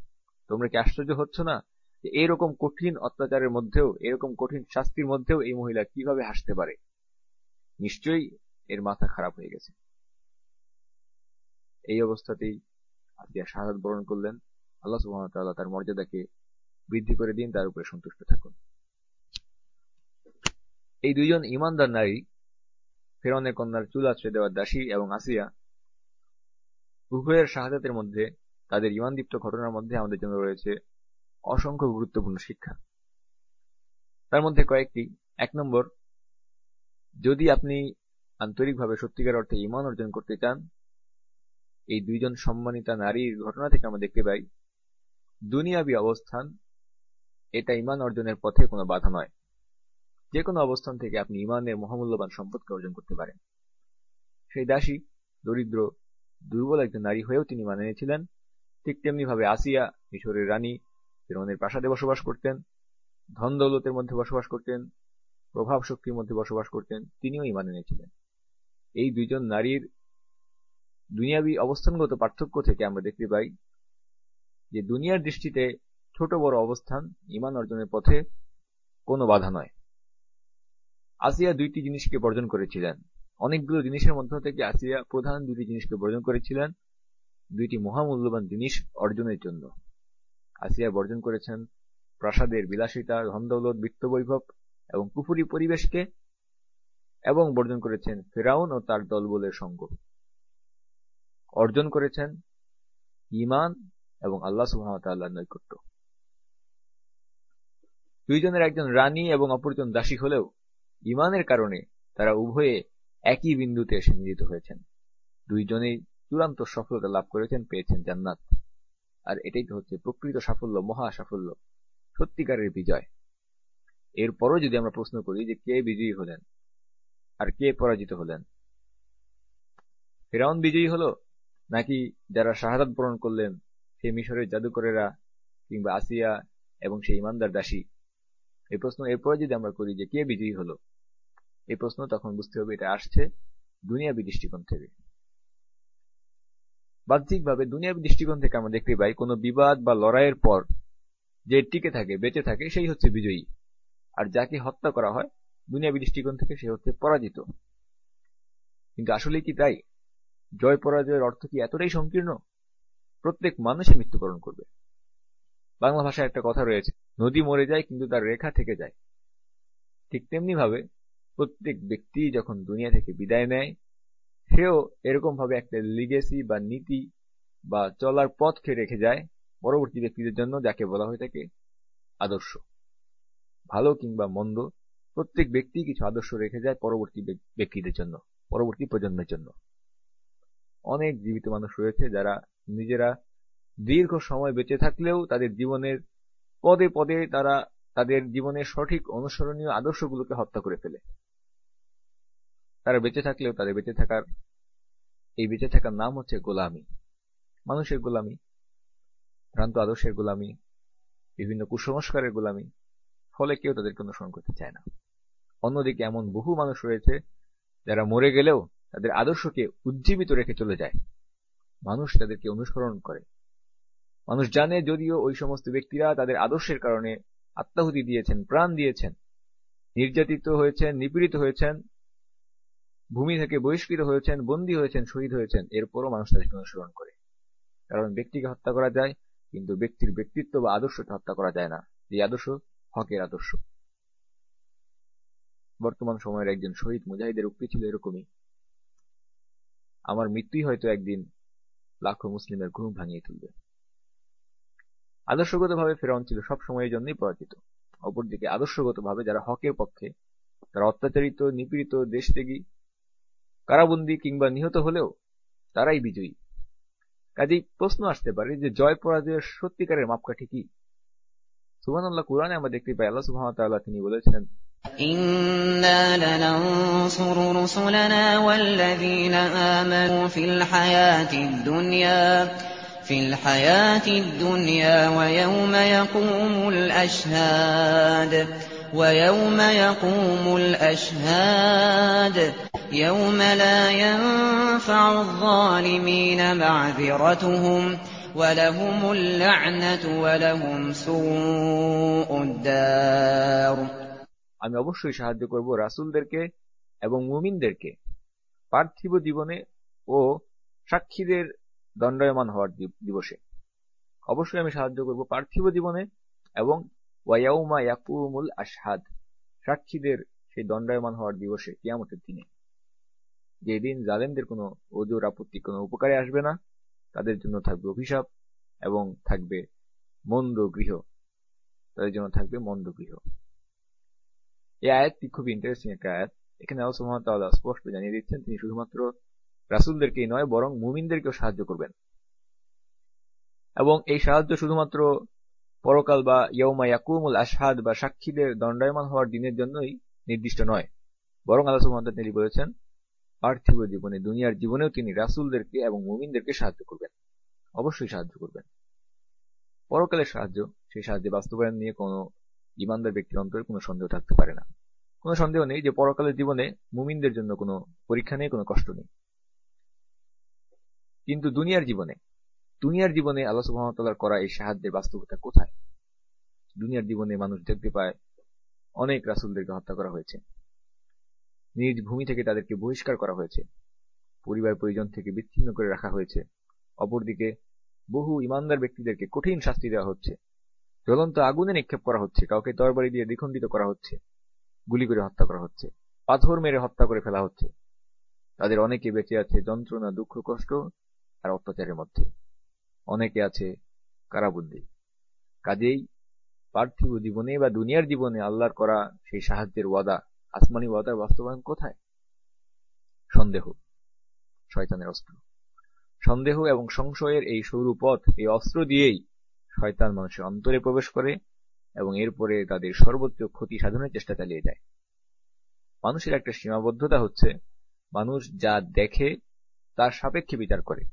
তোমরা কি আশ্চর্য হচ্ছ না যে এরকম কঠিন অত্যাচারের মধ্যেও, এরকম কঠিন শাস্তির মধ্যেও এই মহিলা কীভাবে হাসতে পারে? নিশ্চয়ই এর মাথা খারাপ হয়ে গেছে। এই অবস্থাতেই আসিয়া শাহাদ বরণ করলেন। আল্লাহ সুহামতাল্লাহ তার মর্যাদাকে বৃদ্ধি করে দিন, তার উপরে সন্তুষ্ট থাকুন। এই দুইজন ইমানদার নারী, ফেরনের কন্যার চুল আশ্রয় দেওয়ার দাসী এবং আসিয়া উভয়ের শাহাদাতের মধ্যে তাদের ইমানদীপ্ত ঘটনার মধ্যে আমাদের জন্য রয়েছে অসংখ্য গুরুত্বপূর্ণ শিক্ষা। তার মধ্যে কয়েকটি। এক নম্বর, যদি আপনি আন্তরিকভাবে সত্যিকার অর্থে ইমান অর্জন করতে চান, এই দুইজন সম্মানিতা নারীর ঘটনা থেকে আমরা দেখতে পাই, দুনিয়াবী অবস্থান এটা ইমান অর্জনের পথে কোনো বাধা নয়। যে কোনো অবস্থান থেকে আপনি ইমানের মহামূল্যবান সম্পদকে অর্জন করতে পারেন। সেই দাসী, দরিদ্র, দুর্বল একজন নারী হয়েও তিনি মানে নিয়েছিলেন। ঠিক তেমনি ভাবে আসিয়া মিশরের রানী ফেরনের প্রাসাদে বসবাস করতেন ধন দৌলতের মধ্যে বসবাস করতেন প্রভাব শক্তির মধ্যে বসবাস করতেন, তিনিও ইমান এনেছিলেন। এই দুইজন নারীর দুনিয়াবী অবস্থানগত পার্থক্য থেকে আমরা দেখতে পাই যে দুনিয়ার দৃষ্টিতে ছোট বড় অবস্থান ইমান অর্জনের পথে কোনো বাধা নয়। আসিয়া দুইটি জিনিসকে বর্জন করেছিলেন। অনেকগুলো জিনিসের মধ্য থেকে আসিয়া প্রধান দুটি জিনিসকে বর্জন করেছিলেন। দুইটি মহামূল্যবান জিনিস অর্জনের জন্য। আসিয়া বর্জন করেছেন প্রাসাদের বিলাসিতা, ধনদৌলত বৈভব এবং কুফুরি পরিবেশকে এবং বর্জন করেছেন ফেরাউন ও তার দলবলের সঙ্গ। অর্জন করেছেন ইমান এবং আল্লাহ সুহামতাল্লাহ নৈকট্য। দুইজনের একজন রানী এবং অপরজন দাসী হলেও ইমানের কারণে তারা উভয়ে একই বিন্দুতে এসে মিলিত হয়েছেন। দুইজনেই চূড়ান্ত সফলতা লাভ করেছেন, পেয়েছেন জান্নাত। আর এটাই তো হচ্ছে প্রকৃত সাফল্য, মহা সাফল্য, সত্যিকারের বিজয়। এরপরও যদি আমরা প্রশ্ন করি যে কে বিজয়ী হলেন, আর কে পরাজিত হলেন? ফেরাউন বিজয়ী হল, নাকি যারা শাহাদাত বরণ করলেন, সেই মিশরের জাদুকরেরা, কিংবা আসিয়া এবং সেই ইমানদার দাসী? এই প্রশ্ন এরপরে যদি আমরা করি যে কে বিজয়ী হলো, এই প্রশ্ন তখন বুঝতে হবে এটা আসছে দুনিয়াবি দৃষ্টিকোণ থেকে। বাহ্যিকভাবে দুনিয়াবি দৃষ্টিকোণ থেকে আমরা দেখতে পাই, কোনো বিবাদ বা লড়াইয়ের পর যে টিকে থাকে, বেঁচে থাকে, সেই হচ্ছে বিজয়ী। আর যাকে হত্যা করা হয়, দুনিয়াবি দৃষ্টিকোণ থেকে সে হচ্ছে পরাজিত। কিন্তু আসলে কি তাই? জয় পরাজয়ের অর্থ কি এতটাই সংকীর্ণ? প্রত্যেক মানুষই মৃত্যুবরণ করবে। বাংলা ভাষায় একটা কথা রয়েছে, নদী মরে যায় কিন্তু তার রেখা থেকে যায়। ঠিক তেমনি ভাবে প্রত্যেক ব্যক্তি যখন দুনিয়া থেকে বিদায় নেয় সেও এরকম ভাবে একটা লিগেসি বা নীতি বা চলার পথকে রেখে যায় পরবর্তী ব্যক্তিদের জন্য, যাকে বলা হয়ে থাকে আদর্শ। ভালো কিংবা মন্দ, প্রত্যেক ব্যক্তি কিছু আদর্শ রেখে যায় পরবর্তী ব্যক্তিদের জন্য, পরবর্তী প্রজন্মের জন্য। অনেক জীবিত মানুষ রয়েছে যারা নিজেরা দীর্ঘ সময় বেঁচে থাকলেও তাদের জীবনের পদে পদে তারা তাদের জীবনের সঠিক অনুসরণীয় আদর্শগুলোকে হত্যা করে ফেলে। তারা বেঁচে থাকলেও তাদের বেঁচে থাকার, এই বেঁচে থাকার নাম হচ্ছে গোলামি। মানুষের গোলামি, ভ্রান্ত আদর্শের গোলামি, বিভিন্ন কুসংস্কারের গোলামি, ফলে কেউ তাদেরকে অনুসরণ করতে চায় না। অন্যদিকে এমন বহু মানুষ রয়েছে, যারা মরে গেলেও তাদের আদর্শকে উজ্জীবিত রেখে চলে যায়। মানুষ তাদেরকে অনুসরণ করে। মানুষ জানে যদিও ওই সমস্ত ব্যক্তিরা তাদের আদর্শের কারণে আত্মাহুতি দিয়েছেন, প্রাণ দিয়েছেন, নির্যাতিত হয়েছেন, নিপীড়িত হয়েছেন ভূমি থেকে বহিষ্কৃত হয়েছেন, বন্দী হয়েছেন, শহীদ হয়েছেন, এরপরও মানুষ তাদেরকে অনুসরণ করে। কারণ ব্যক্তিকে হত্যা করা যায়, কিন্তু ব্যক্তির ব্যক্তিত্ব বা আদর্শকে হত্যা করা যায় না। যে আদর্শ, হকের আদর্শ। বর্তমান সময়ের একজন শহীদ মুজাহিদের উক্তি ছিল এরকমই। আমার মৃত্যুই হয়তো একদিন লাখো মুসলিমের ঘুম ভাঙিয়ে তুলবে। আদর্শগতভাবে ফেরাউন ছিল সব সময়ের জন্যই পরাজিত। অপরদিকে আদর্শগতভাবে যারা হকের পক্ষে, তারা অত্যাচারিত, নিপীড়িত, দেশত্যাগী কারাবন্দী কিংবা নিহত হলেও তারাই বিজয়ী কাজেই প্রশ্ন আসতে পারে যে জয় পরাজয়ের সত্যিকারের মাপকাঠি কি সুবহানাল্লাহ কোরআনে আমরা দেখতে পাই আল্লাহ সুবহানাহু ওয়া তাআলা তিনি বলেছেন إنا لننصر رسلنا والذين آمنوا في الحياة الدنيا في الحياة الدنيا ويوم يقوم الأشهاد ويوم يقوم الأشهاد يوم لا ينفع الظالمين معذرتهم ولهم اللعنة ولهم سوء الدار আমি অবশ্যই সাহায্য করব রাসুলদেরকে এবং মুমিনদেরকে পার্থিব জীবনে ও সাক্ষীদের দণ্ডায়মান হওয়ার দিবসে অবশ্যই আমি সাহায্য করব পার্থিব জীবনে এবং ওয়াউমা ইয়াকুমুল আশহাদ সাক্ষীদের সেই দণ্ডায়মান হওয়ার দিবসে কিয়ামতের দিনে যেদিন জালেমদের কোনো ওজোর আপত্তি, কোনো উপকারে আসবে না, তাদের জন্য থাকবে অভিশাপ এবং থাকবে মন্দ গৃহ। তাদের জন্য থাকবে মন্দ গৃহ। এই আয়াতটি খুবই ইন্টারেস্টিং একটা আয়াত। এখানে আল্লাহ স্পষ্ট জানিয়ে দিচ্ছেন, তিনি শুধুমাত্র রাসুলদেরকেই নয়, বরং মুমিনদেরকেও সাহায্য করবেন। এবং এই সাহায্য শুধুমাত্র পরকাল বা ইয়ৌমা ইয়াকুমুল আশহাদ বা সাক্ষীদের দণ্ডায়মান হওয়ার দিনের জন্যই নির্দিষ্ট নয়, বরং আল্লাহ সুহামদ তিনি বলেছেন পার্থিব জীবনে, দুনিয়ার জীবনেও তিনি রাসুলদেরকে এবং মুমিনদেরকে সাহায্য করবেন। অবশ্যই সাহায্য করবেন। পরকালের সাহায্য, সেই সাহায্যে বাস্তবায়ন নিয়ে কোনো ইমানদার ব্যক্তির অন্তরে কোনো সন্দেহ থাকতে পারে না। কোনো সন্দেহ নেই যে পরকালের জীবনে মুমিনদের জন্য কোনো পরীক্ষা নেই, কোনো কষ্ট নেই। কিন্তু দুনিয়ার জীবনে দুনিয়ার জীবনে আল্লাহ সুহামতাল্লার করা এই সাহায্যের বাস্তবতা কোথায়? দুনিয়ার জীবনে মানুষ দেখতে পায়, অনেক রাসুলদেরকে হত্যা করা হয়েছে। নিজ ভূমি থেকে তাদেরকে বহিষ্কার করা হয়েছে। পরিবার পরিজন থেকে বিচ্ছিন্ন করে রাখা হয়েছে। অপরদিকে, বহু ইমানদার ব্যক্তিদেরকে কঠিন শাস্তি দেওয়া হচ্ছে। জ্বলন্ত আগুনে নিক্ষেপ করা হচ্ছে, কাউকে তরবারি দিয়ে দ্বিখণ্ডিত করা হচ্ছে, গুলি করে হত্যা করা হচ্ছে, পাথর মেরে হত্যা করে ফেলা হচ্ছে। তাদের অনেকে বেঁচে আছে যন্ত্রণা, দুঃখ, কষ্ট আর অত্যাচারের মধ্যে। অনেকে আছে কারাবন্দি। কাজেই পার্থিব জীবনে বা দুনিয়ার জীবনে আল্লাহর করা সেই সাহায্যের ওয়াদা আসমানি ওয়াদার বাস্তবায়ন কোথায়? সন্দেহ, শয়তানের অস্ত্র। সন্দেহ এবং সংশয়ের এই সরু পথ, এই অস্ত্র দিয়েই শয়তান মানুষের অন্তরে প্রবেশ করে এবং এরপরে তাদের সর্বোচ্চ ক্ষতি সাধনের চেষ্টা চালিয়ে যায়। মানুষের একটা সীমাবদ্ধতা হচ্ছে, মানুষ যা দেখে তার সাপেক্ষে বিচার করে।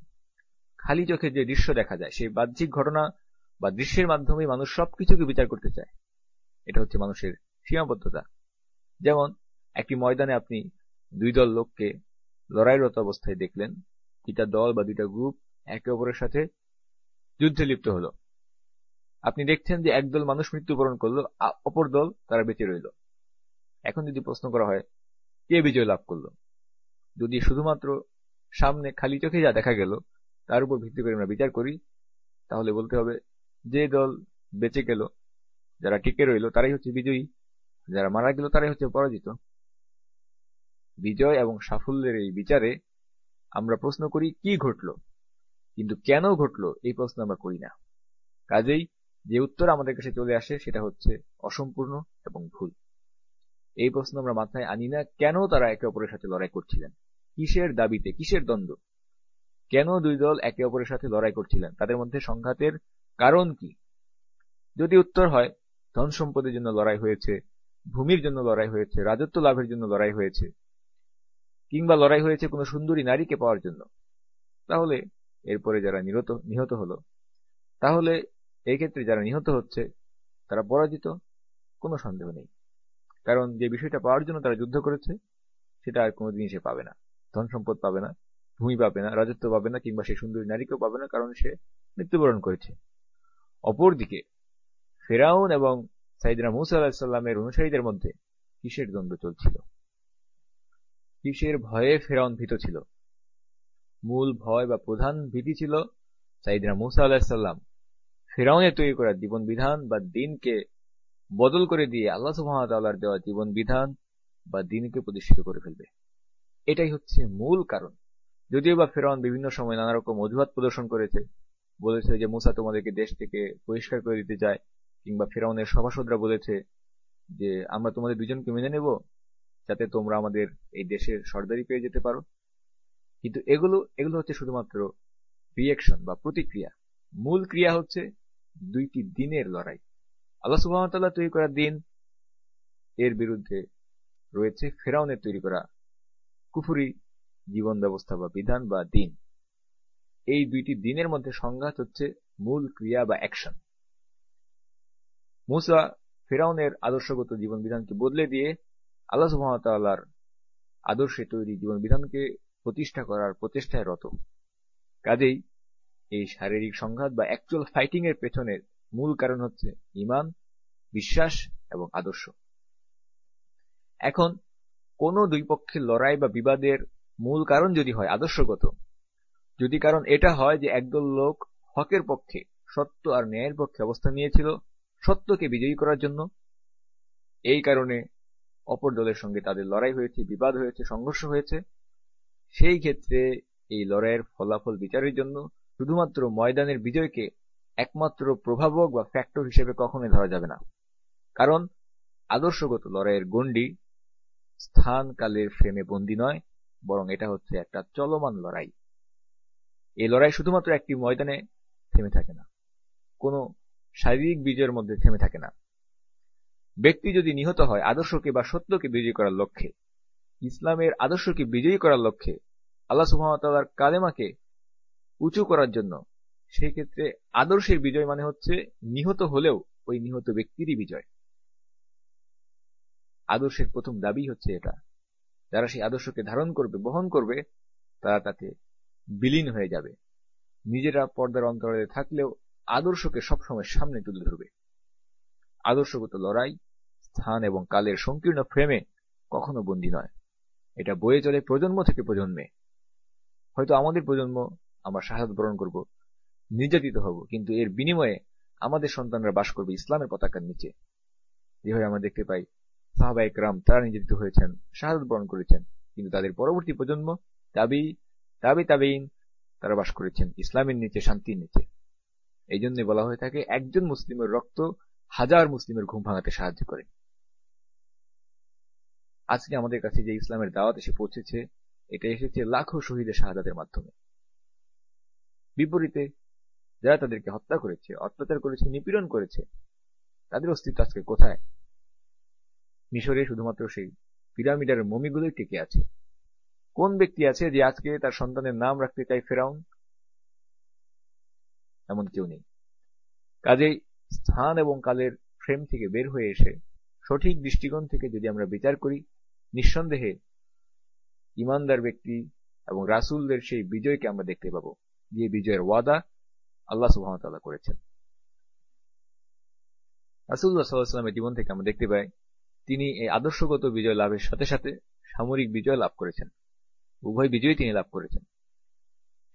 খালি চোখে যে দৃশ্য দেখা যায়, সেই বাহ্যিক ঘটনা বা দৃশ্যের মাধ্যমে মানুষ সবকিছুকে বিচার করতে চায়। এটা হচ্ছে মানুষের সীমাবদ্ধতা। যেমন, একটি ময়দানে আপনি দুই দল লোককে লড়াইরত অবস্থায় দেখলেন। দুইটা দল বা দুইটা গ্রুপ একে অপরের সাথে যুদ্ধে লিপ্ত হলো। আপনি দেখছেন যে একদল মানুষ মৃত্যুবরণ করল অপর দল তারা বেঁচে রইল। এখন যদি প্রশ্ন করা হয়, কে বিজয় লাভ করল? যদি শুধুমাত্র সামনে খালি চোখে যা দেখা গেল, তার উপর ভিত্তি করে আমরা বিচার করি, তাহলে বলতে হবে, যে দল বেঁচে গেল, যারা টিকে রইল, তারাই হচ্ছে বিজয়ী। যারা মারা গেল তারাই হচ্ছে পরাজিত। বিজয় এবং সাফল্যের এই বিচারে আমরা প্রশ্ন করি, কি ঘটল? কিন্তু কেন ঘটল এই প্রশ্ন আমরা করি না। কাজেই যে উত্তর আমাদের কাছে চলে আসে সেটা হচ্ছে অসম্পূর্ণ এবং ভুল। এই প্রশ্ন আমরা মাথায় আনি না, কেন তারা একে অপরের সাথে লড়াই করছিলেন? কিসের দাবিতে, কিসের দ্বন্দ্ব? কেন দুই দল একে অপরের সাথে লড়াই করছিলেন? তাদের মধ্যে সংঘাতের কারণ কি? যদি উত্তর হয়, ধন সম্পদের জন্য লড়াই হয়েছে ভূমির জন্য লড়াই হয়েছে, রাজত্ব লাভের জন্য লড়াই হয়েছে, কিংবা লড়াই হয়েছে কোনো সুন্দরী নারীকে পাওয়ার জন্য। তাহলে এরপরে যারা নিহত নিহত হলো, তাহলে এই ক্ষেত্রে যারা নিহত হচ্ছে, তারা পরাজিত, কোনো সন্দেহ নেই। কারণ যে বিষয়টা পাওয়ার জন্য তারা যুদ্ধ করেছে, সেটা আর কোনোদিনই সে পাবে না। ধন সম্পদ পাবে না, ভূমি পাবে না, রাজত্ব পাবে না, কিংবা সে সুন্দরী নারীকেও পাবে না, কারণ সে মৃত্যুবরণ করেছে। অপরদিকে ফেরাউন এবং সাইদিনা মুসা আলাহিসাল্লামের অনুসারীদের মধ্যে কিসের দ্বন্দ্ব চলছিল? কিসের ভয়ে ফেরাউন ভীত ছিল? মূল ভয় বা প্রধান ভীতি ছিল সাইদিনা মুসা আলাহিসাল্লাম ফেরাউনের তৈরি করা জীবন বিধান বা দিনকে বদল করে দিয়ে আল্লাহ সুহামতাল্লাহর দেওয়া জীবন বিধান বা দিনকে প্রতিষ্ঠিত করে ফেলবে। এটাই হচ্ছে মূল কারণ। যদিও বা ফেরাউন বিভিন্ন সময় নানা রকম অজুহাত প্রদর্শন করেছে, বলেছে যে মুসা তোমাদেরকে দেশ থেকে পরিষ্কার করে দিতে চায় কিংবা ফেরাউনের সভাসদরা বলেছে যে, আমরা তোমাদের দুজনকে মেনে নেব যাতে তোমরা আমাদের এই দেশের সর্দারি পেয়ে যেতে পারো। কিন্তু এগুলো এগুলো হচ্ছে শুধুমাত্র রিয়েকশন বা প্রতিক্রিয়া। মূল ক্রিয়া হচ্ছে দুইটি দিনের লড়াই। আল্লাহ সুবাহতাল্লাহ তৈরি করা দিন এর বিরুদ্ধে রয়েছে ফেরাউনের তৈরি করা কুফুরি জীবন ব্যবস্থা বা বিধান বা দিন। এই দুইটি দিনের মধ্যে সংঘাত হচ্ছে মূল ক্রিয়া বা অ্যাকশন মুসা ফেরাউনের আদর্শগত জীবন বিধানকে বদলে দিয়ে আল্লাহ সুহামতাল্লাহর আদর্শে তৈরি জীবন বিধানকে প্রতিষ্ঠা করার প্রচেষ্টায় রত। কাজেই এই শারীরিক সংঘাত বা অ্যাকচুয়াল ফাইটিং এর পেছনের মূল কারণ হচ্ছে ইমান বিশ্বাস এবং আদর্শ। এখন কোন দুই পক্ষের লড়াই বা বিবাদের মূল কারণ যদি হয় আদর্শগত, যদি কারণ এটা হয় যে একদল লোক হকের পক্ষে, সত্য আর ন্যায়ের পক্ষে অবস্থান নিয়েছিল সত্যকে বিজয়ী করার জন্য। এই কারণে অপর দলের সঙ্গে তাদের লড়াই হয়েছে, বিবাদ হয়েছে, সংঘর্ষ হয়েছে। সেই ক্ষেত্রে এই লড়াইয়ের ফলাফল বিচারের জন্য শুধুমাত্র ময়দানের বিজয়কে একমাত্র প্রভাবক বা ফ্যাক্টর হিসেবে কখনোই ধরা যাবে না। কারণ আদর্শগত লড়াইয়ের গণ্ডি স্থান কালের ফ্রেমে বন্দী নয়, বরং এটা হচ্ছে একটা চলমান লড়াই। এই লড়াই শুধুমাত্র একটি ময়দানে থেমে থাকে না। কোনো শারীরিক বিজয়ের মধ্যে থেমে থাকে না। ব্যক্তি যদি নিহত হয়, আদর্শকে বা সত্যকে বিজয়ী করার লক্ষ্যে, ইসলামের আদর্শকে বিজয়ী করার লক্ষ্যে, আল্লাহ সুহামতাল্লাহর কালেমাকে উঁচু করার জন্য, সেই ক্ষেত্রে আদর্শের বিজয় মানে হচ্ছে নিহত হলেও ওই নিহত ব্যক্তিরই বিজয়। আদর্শের প্রথম দাবি হচ্ছে এটা। যারা সেই আদর্শকে ধারণ করবে, বহন করবে, তারা তাতে বিলীন হয়ে যাবে। নিজেরা পর্দার অন্তরালে থাকলেও আদর্শকে সবসময় সামনে তুলে ধরবে। আদর্শগত লড়াই, স্থান এবং কালের সংকীর্ণ ফ্রেমে কখনো বন্দী নয়। এটা বয়ে চলে প্রজন্ম থেকে প্রজন্মে। হয়তো আমাদের প্রজন্ম আমরা শাহাদ বরণ করব, নির্যাতিত হব, কিন্তু এর বিনিময়ে আমাদের সন্তানরা বাস করবে ইসলামের পতাকার নিচে। যেভাবে আমরা দেখতে পাই, সাহাবা একরাম তারা নির্যাতিত হয়েছেন শাহাদ বরণ করেছেন, কিন্তু তাদের পরবর্তী প্রজন্ম তাবি তাবি তাবেইন তারা বাস করেছেন ইসলামের নিচে, শান্তির নিচে। এই জন্য বলা হয়ে থাকে, একজন মুসলিমের রক্ত হাজার মুসলিমের ঘুম ভাঙাতে সাহায্য করে। আজকে আমাদের কাছে যে ইসলামের দাওয়াত এসে পৌঁছেছে, এটা এসেছে লাখো শহীদের শাহাদাতের মাধ্যমে। বিপরীতে যারা তাদেরকে হত্যা করেছে, অত্যাচার করেছে, নিপীড়ন করেছে, তাদের অস্তিত্ব আজকে কোথায়? মিশরে শুধুমাত্র সেই পিরামিডের মমিগুলোই টিকে আছে। কোন ব্যক্তি আছে যে আজকে তার সন্তানের নাম রাখতে চায় ফেরাউন? এমন কেউ নেই। কাজেই স্থান এবং কালের ফ্রেম থেকে বের হয়ে এসে সঠিক দৃষ্টিকোণ থেকে যদি আমরা বিচার করি, নিঃসন্দেহে ইমানদার ব্যক্তি এবং রাসুলদের সেই বিজয়কে আমরা দেখতে পাবো। যে বিজয়ের ওয়াদা আল্লাহ সুহামতাল্লাহ করেছেন। রাসুল্লাহ সাল্লাহামের জীবন থেকে আমরা দেখতে পাই, তিনি এই আদর্শগত বিজয় লাভের সাথে সাথে সামরিক বিজয় লাভ করেছেন। উভয় বিজয় তিনি লাভ করেছেন।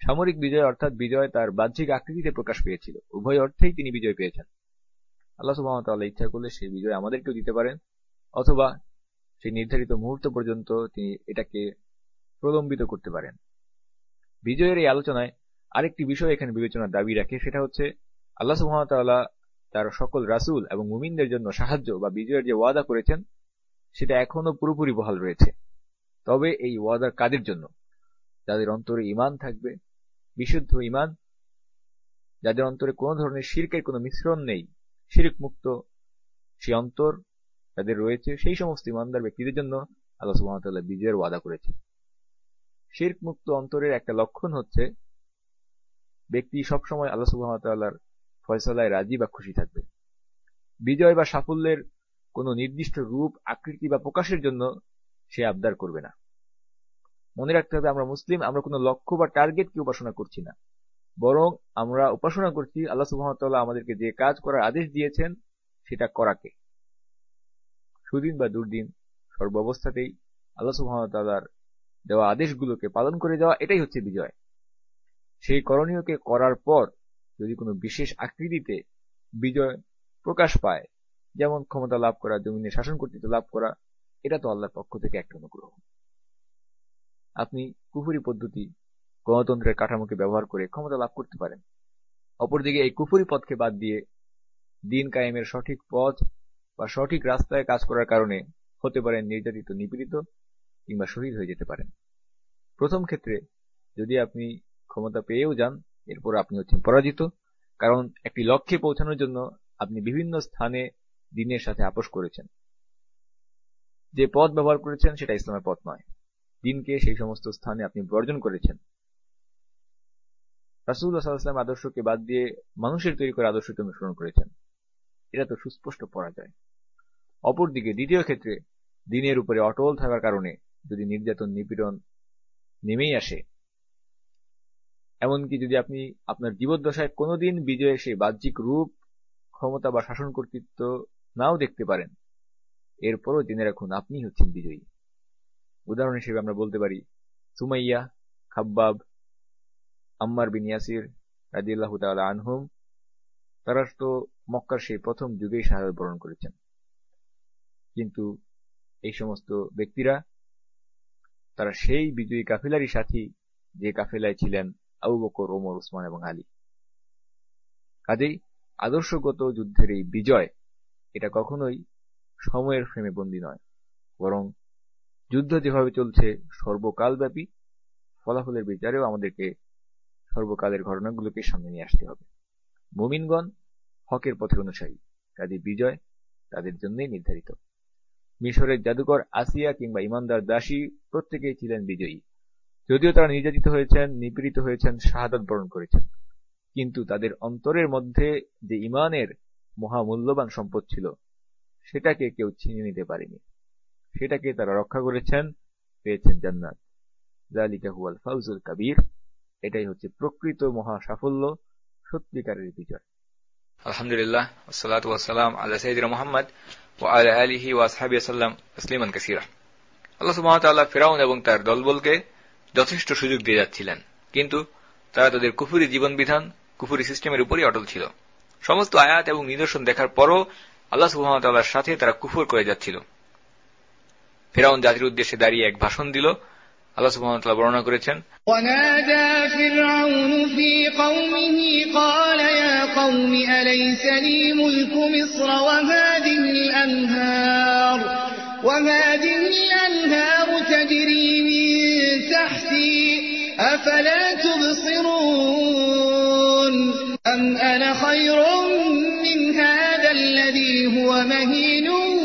সামরিক বিজয় অর্থাৎ বিজয় তার বাহ্যিক আকৃতিতে প্রকাশ পেয়েছিল। উভয় অর্থেই তিনি বিজয় পেয়েছেন। আল্লাহ সুবাহতাল্লাহ ইচ্ছা করলে সেই বিজয় আমাদেরকেও দিতে পারেন, অথবা সেই নির্ধারিত মুহূর্ত পর্যন্ত তিনি এটাকে প্রলম্বিত করতে পারেন। বিজয়ের এই আলোচনায় আরেকটি বিষয় এখানে বিবেচনার দাবি রাখে, সেটা হচ্ছে আল্লাহ সুহামতাল্লাহ তার সকল রাসুল এবং মুমিনদের জন্য সাহায্য বা বিজয়ের যে ওয়াদা করেছেন, সেটা এখনও পুরোপুরি বহাল রয়েছে। তবে এই ওয়াদার কাদের জন্য? যাদের অন্তরে ইমান থাকবে বিশুদ্ধ ইমান যাদের অন্তরে কোনো ধরনের শির্কের কোনো মিশ্রণ নেই শিরিক মুক্ত সে অন্তর যাদের রয়েছে, সেই সমস্ত ইমানদার ব্যক্তিদের জন্য আল্লাহ সুহামতাল্লাহ বিজয়ের ওয়াদা করেছেন। শির্ক মুক্ত অন্তরের একটা লক্ষণ হচ্ছে, ব্যক্তি সবসময় আল্লাহ সুহামতাল্লাহর ফয়সলায় রাজি বা খুশি থাকবে। বিজয় বা সাফল্যের কোন নির্দিষ্ট রূপ, আকৃতি বা প্রকাশের জন্য সে আবদার করবে না। মনে রাখতে হবে আমরা মুসলিম, আমরা কোনো লক্ষ্য বা টার্গেটকে উপাসনা করছি না। বরং আমরা উপাসনা করছি আল্লাহ সুহামতাল্লাহ আমাদেরকে যে কাজ করার আদেশ দিয়েছেন, সেটা করাকে। সুদিন বা দুর্দিন সর্বাবস্থাতেই আল্লাহ সুহামতাল্লাহর দেওয়া আদেশগুলোকে পালন করে যাওয়া, এটাই হচ্ছে বিজয়। সেই করণীয়কে করার পর যদি কোনো বিশেষ আকৃতিতে বিজয় প্রকাশ পায়, যেমন ক্ষমতা লাভ করা, জমিনে শাসন কর্তৃত্ব লাভ করা, এটা তো আল্লাহর পক্ষ থেকে একটা অনুগ্রহ। আপনি কুফুরি পদ্ধতি, গণতন্ত্রের কাঠামোকে ব্যবহার করে ক্ষমতা লাভ করতে পারেন। অপরদিকে এই কুফুরি পথকে বাদ দিয়ে দিন কায়েমের সঠিক পথ বা সঠিক রাস্তায় কাজ করার কারণে হতে পারেন নির্যাতিত, নিপীড়িত কিংবা শহীদ হয়ে যেতে পারেন। প্রথম ক্ষেত্রে যদি আপনি ক্ষমতা পেয়েও যান, এরপর আপনি হচ্ছেন পরাজিত, কারণ একটি লক্ষ্যে পৌঁছানোর জন্য আপনি বিভিন্ন স্থানে দিনের সাথে আপোষ করেছেন। যে পথ ব্যবহার করেছেন সেটা ইসলামের পথ নয়। দিনকে সেই সমস্ত স্থানে আপনি বর্জন করেছেন। রাসুল্লাহ সাল্লাহাম আদর্শকে বাদ দিয়ে মানুষের তৈরি করা আদর্শকে অনুসরণ করেছেন। এটা তো সুস্পষ্ট পরাজয় অপরদিকে দ্বিতীয় ক্ষেত্রে দিনের উপরে অটল থাকার কারণে যদি নির্যাতন, নিপীড়ন নেমেই আসে, এমনকি যদি আপনি আপনার জীবদ্দশায় কোনোদিন বিজয়ের সেই বাহ্যিক রূপ, ক্ষমতা বা শাসন কর্তৃত্ব নাও দেখতে পারেন, এরপরও জেনে রাখুন আপনি হচ্ছেন বিজয়ী। উদাহরণ হিসেবে আমরা বলতে পারি, সুমাইয়া, খাব্বাব, আম্মার বিন ইয়াসির রাজিয়াল্লাহ তাআলা আনহুম, তারা তো মক্কার সেই প্রথম যুগেই শাহাদ বরণ করেছেন। কিন্তু এই সমস্ত ব্যক্তিরা, তারা সেই বিজয়ী কাফিলারই সাথী যে কাফেলায় ছিলেন আবু বকর, ওমর, উসমান এবং আলী। কাজেই আদর্শগত যুদ্ধের এই বিজয়, এটা কখনোই সময়ের ফ্রেমে বন্দী নয়, বরং যুদ্ধ যেভাবে চলছে, সর্বকালব্যাপী ফলাফলের বিচারেও আমাদেরকে সর্বকালের ঘটনাগুলোকে সামনে নিয়ে আসতে হবে। মুমিনগণ হকের পথে অনুসারী, কাজে বিজয় তাদের জন্যই নির্ধারিত। মিশরের জাদুকর আসিয়া কিংবা ইমানদার দাসী প্রত্যেকেই ছিলেন বিজয়ী। যদিও তারা নির্যাতিত হয়েছেন, নিপীড়িত হয়েছেন, শাহাদত বরণ করেছেন। কিন্তু তাদের অন্তরের মধ্যে যে ইমানের মহামূল্যবান সম্পদ ছিল, সেটাকে কেউ ছিনিয়ে নিতে পারেনি। সেটাকে তারা রক্ষা করেছেন, পেয়েছেন জান্নাত। জালিকা হুয়াল ফাউজুল কাবির, এটাই হচ্ছে প্রকৃত মহা সাফল্য, সত্যিকারের বিজয়। আলহামদুলিল্লাহ আসসালাতু ওয়াসসালাম আলা সাইয়্যিদিনা মুহাম্মদ ওয়া আলা আলিহি ওয়া আসহাবিহি সাল্লাম তাসলিমান কাসীরা। আল্লাহ ফিরাউন এবং তার দলবলকে যথেষ্ট সুযোগ দিয়ে যাচ্ছিলেন। কিন্তু তারা তাদের কুফুরি জীবন বিধান কুফুরি সিস্টেমের উপরই অটল ছিল। সমস্ত আয়াত এবং নিদর্শন দেখার পরও আল্লাহ সুহামতাল্লাহর সাথে তারা কুফুর করে যাচ্ছিল। ফেরাউন জাতির উদ্দেশ্যে দাঁড়িয়ে এক ভাষণ দিল আল্লাহ সুবহানাহু বর্ণনা করেছেন ওয়ানাদা ফিরআউন ফি কওমিহি ক্বালা ইয়া কওমি আলাইসা লি মুলকু মিসর ওয়া হাদিহিল আনহার ওয়া হাদিহিল আনহার তাজরি মিন তাহতি আফালা তুবসিরুন আম আনা খায়রুম মিন হাদা হুয়া মাহিনুন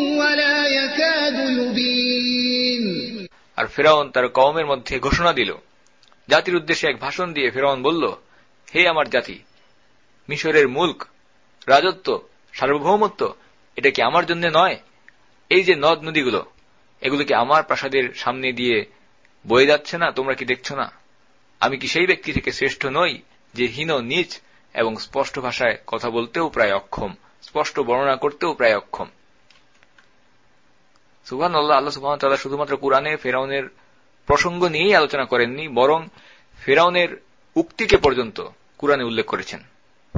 আর ফেরাউন তার কওমের মধ্যে ঘোষণা দিল। জাতির উদ্দেশ্যে এক ভাষণ দিয়ে ফেরাউন বলল, হে আমার জাতি, মিশরের মুল্ক, রাজত্ব, সার্বভৌমত্ব, এটা কি আমার জন্য নয়? এই যে নদ নদীগুলো, এগুলো কি আমার প্রাসাদের সামনে দিয়ে বয়ে যাচ্ছে না? তোমরা কি দেখছ না? আমি কি সেই ব্যক্তি থেকে শ্রেষ্ঠ নই যে হীন নিচ এবং স্পষ্ট ভাষায় কথা বলতেও প্রায় অক্ষম, স্পষ্ট বর্ণনা করতেও প্রায় অক্ষম? সুহান আল্লাহ আল্লাহ সুহান তাল্লাহ শুধুমাত্র কোরআনে ফেরাউনের প্রসঙ্গ নিয়েই আলোচনা করেননি, বরং ফেরাউনের উক্তিকে পর্যন্ত কোরআনে উল্লেখ করেছেন।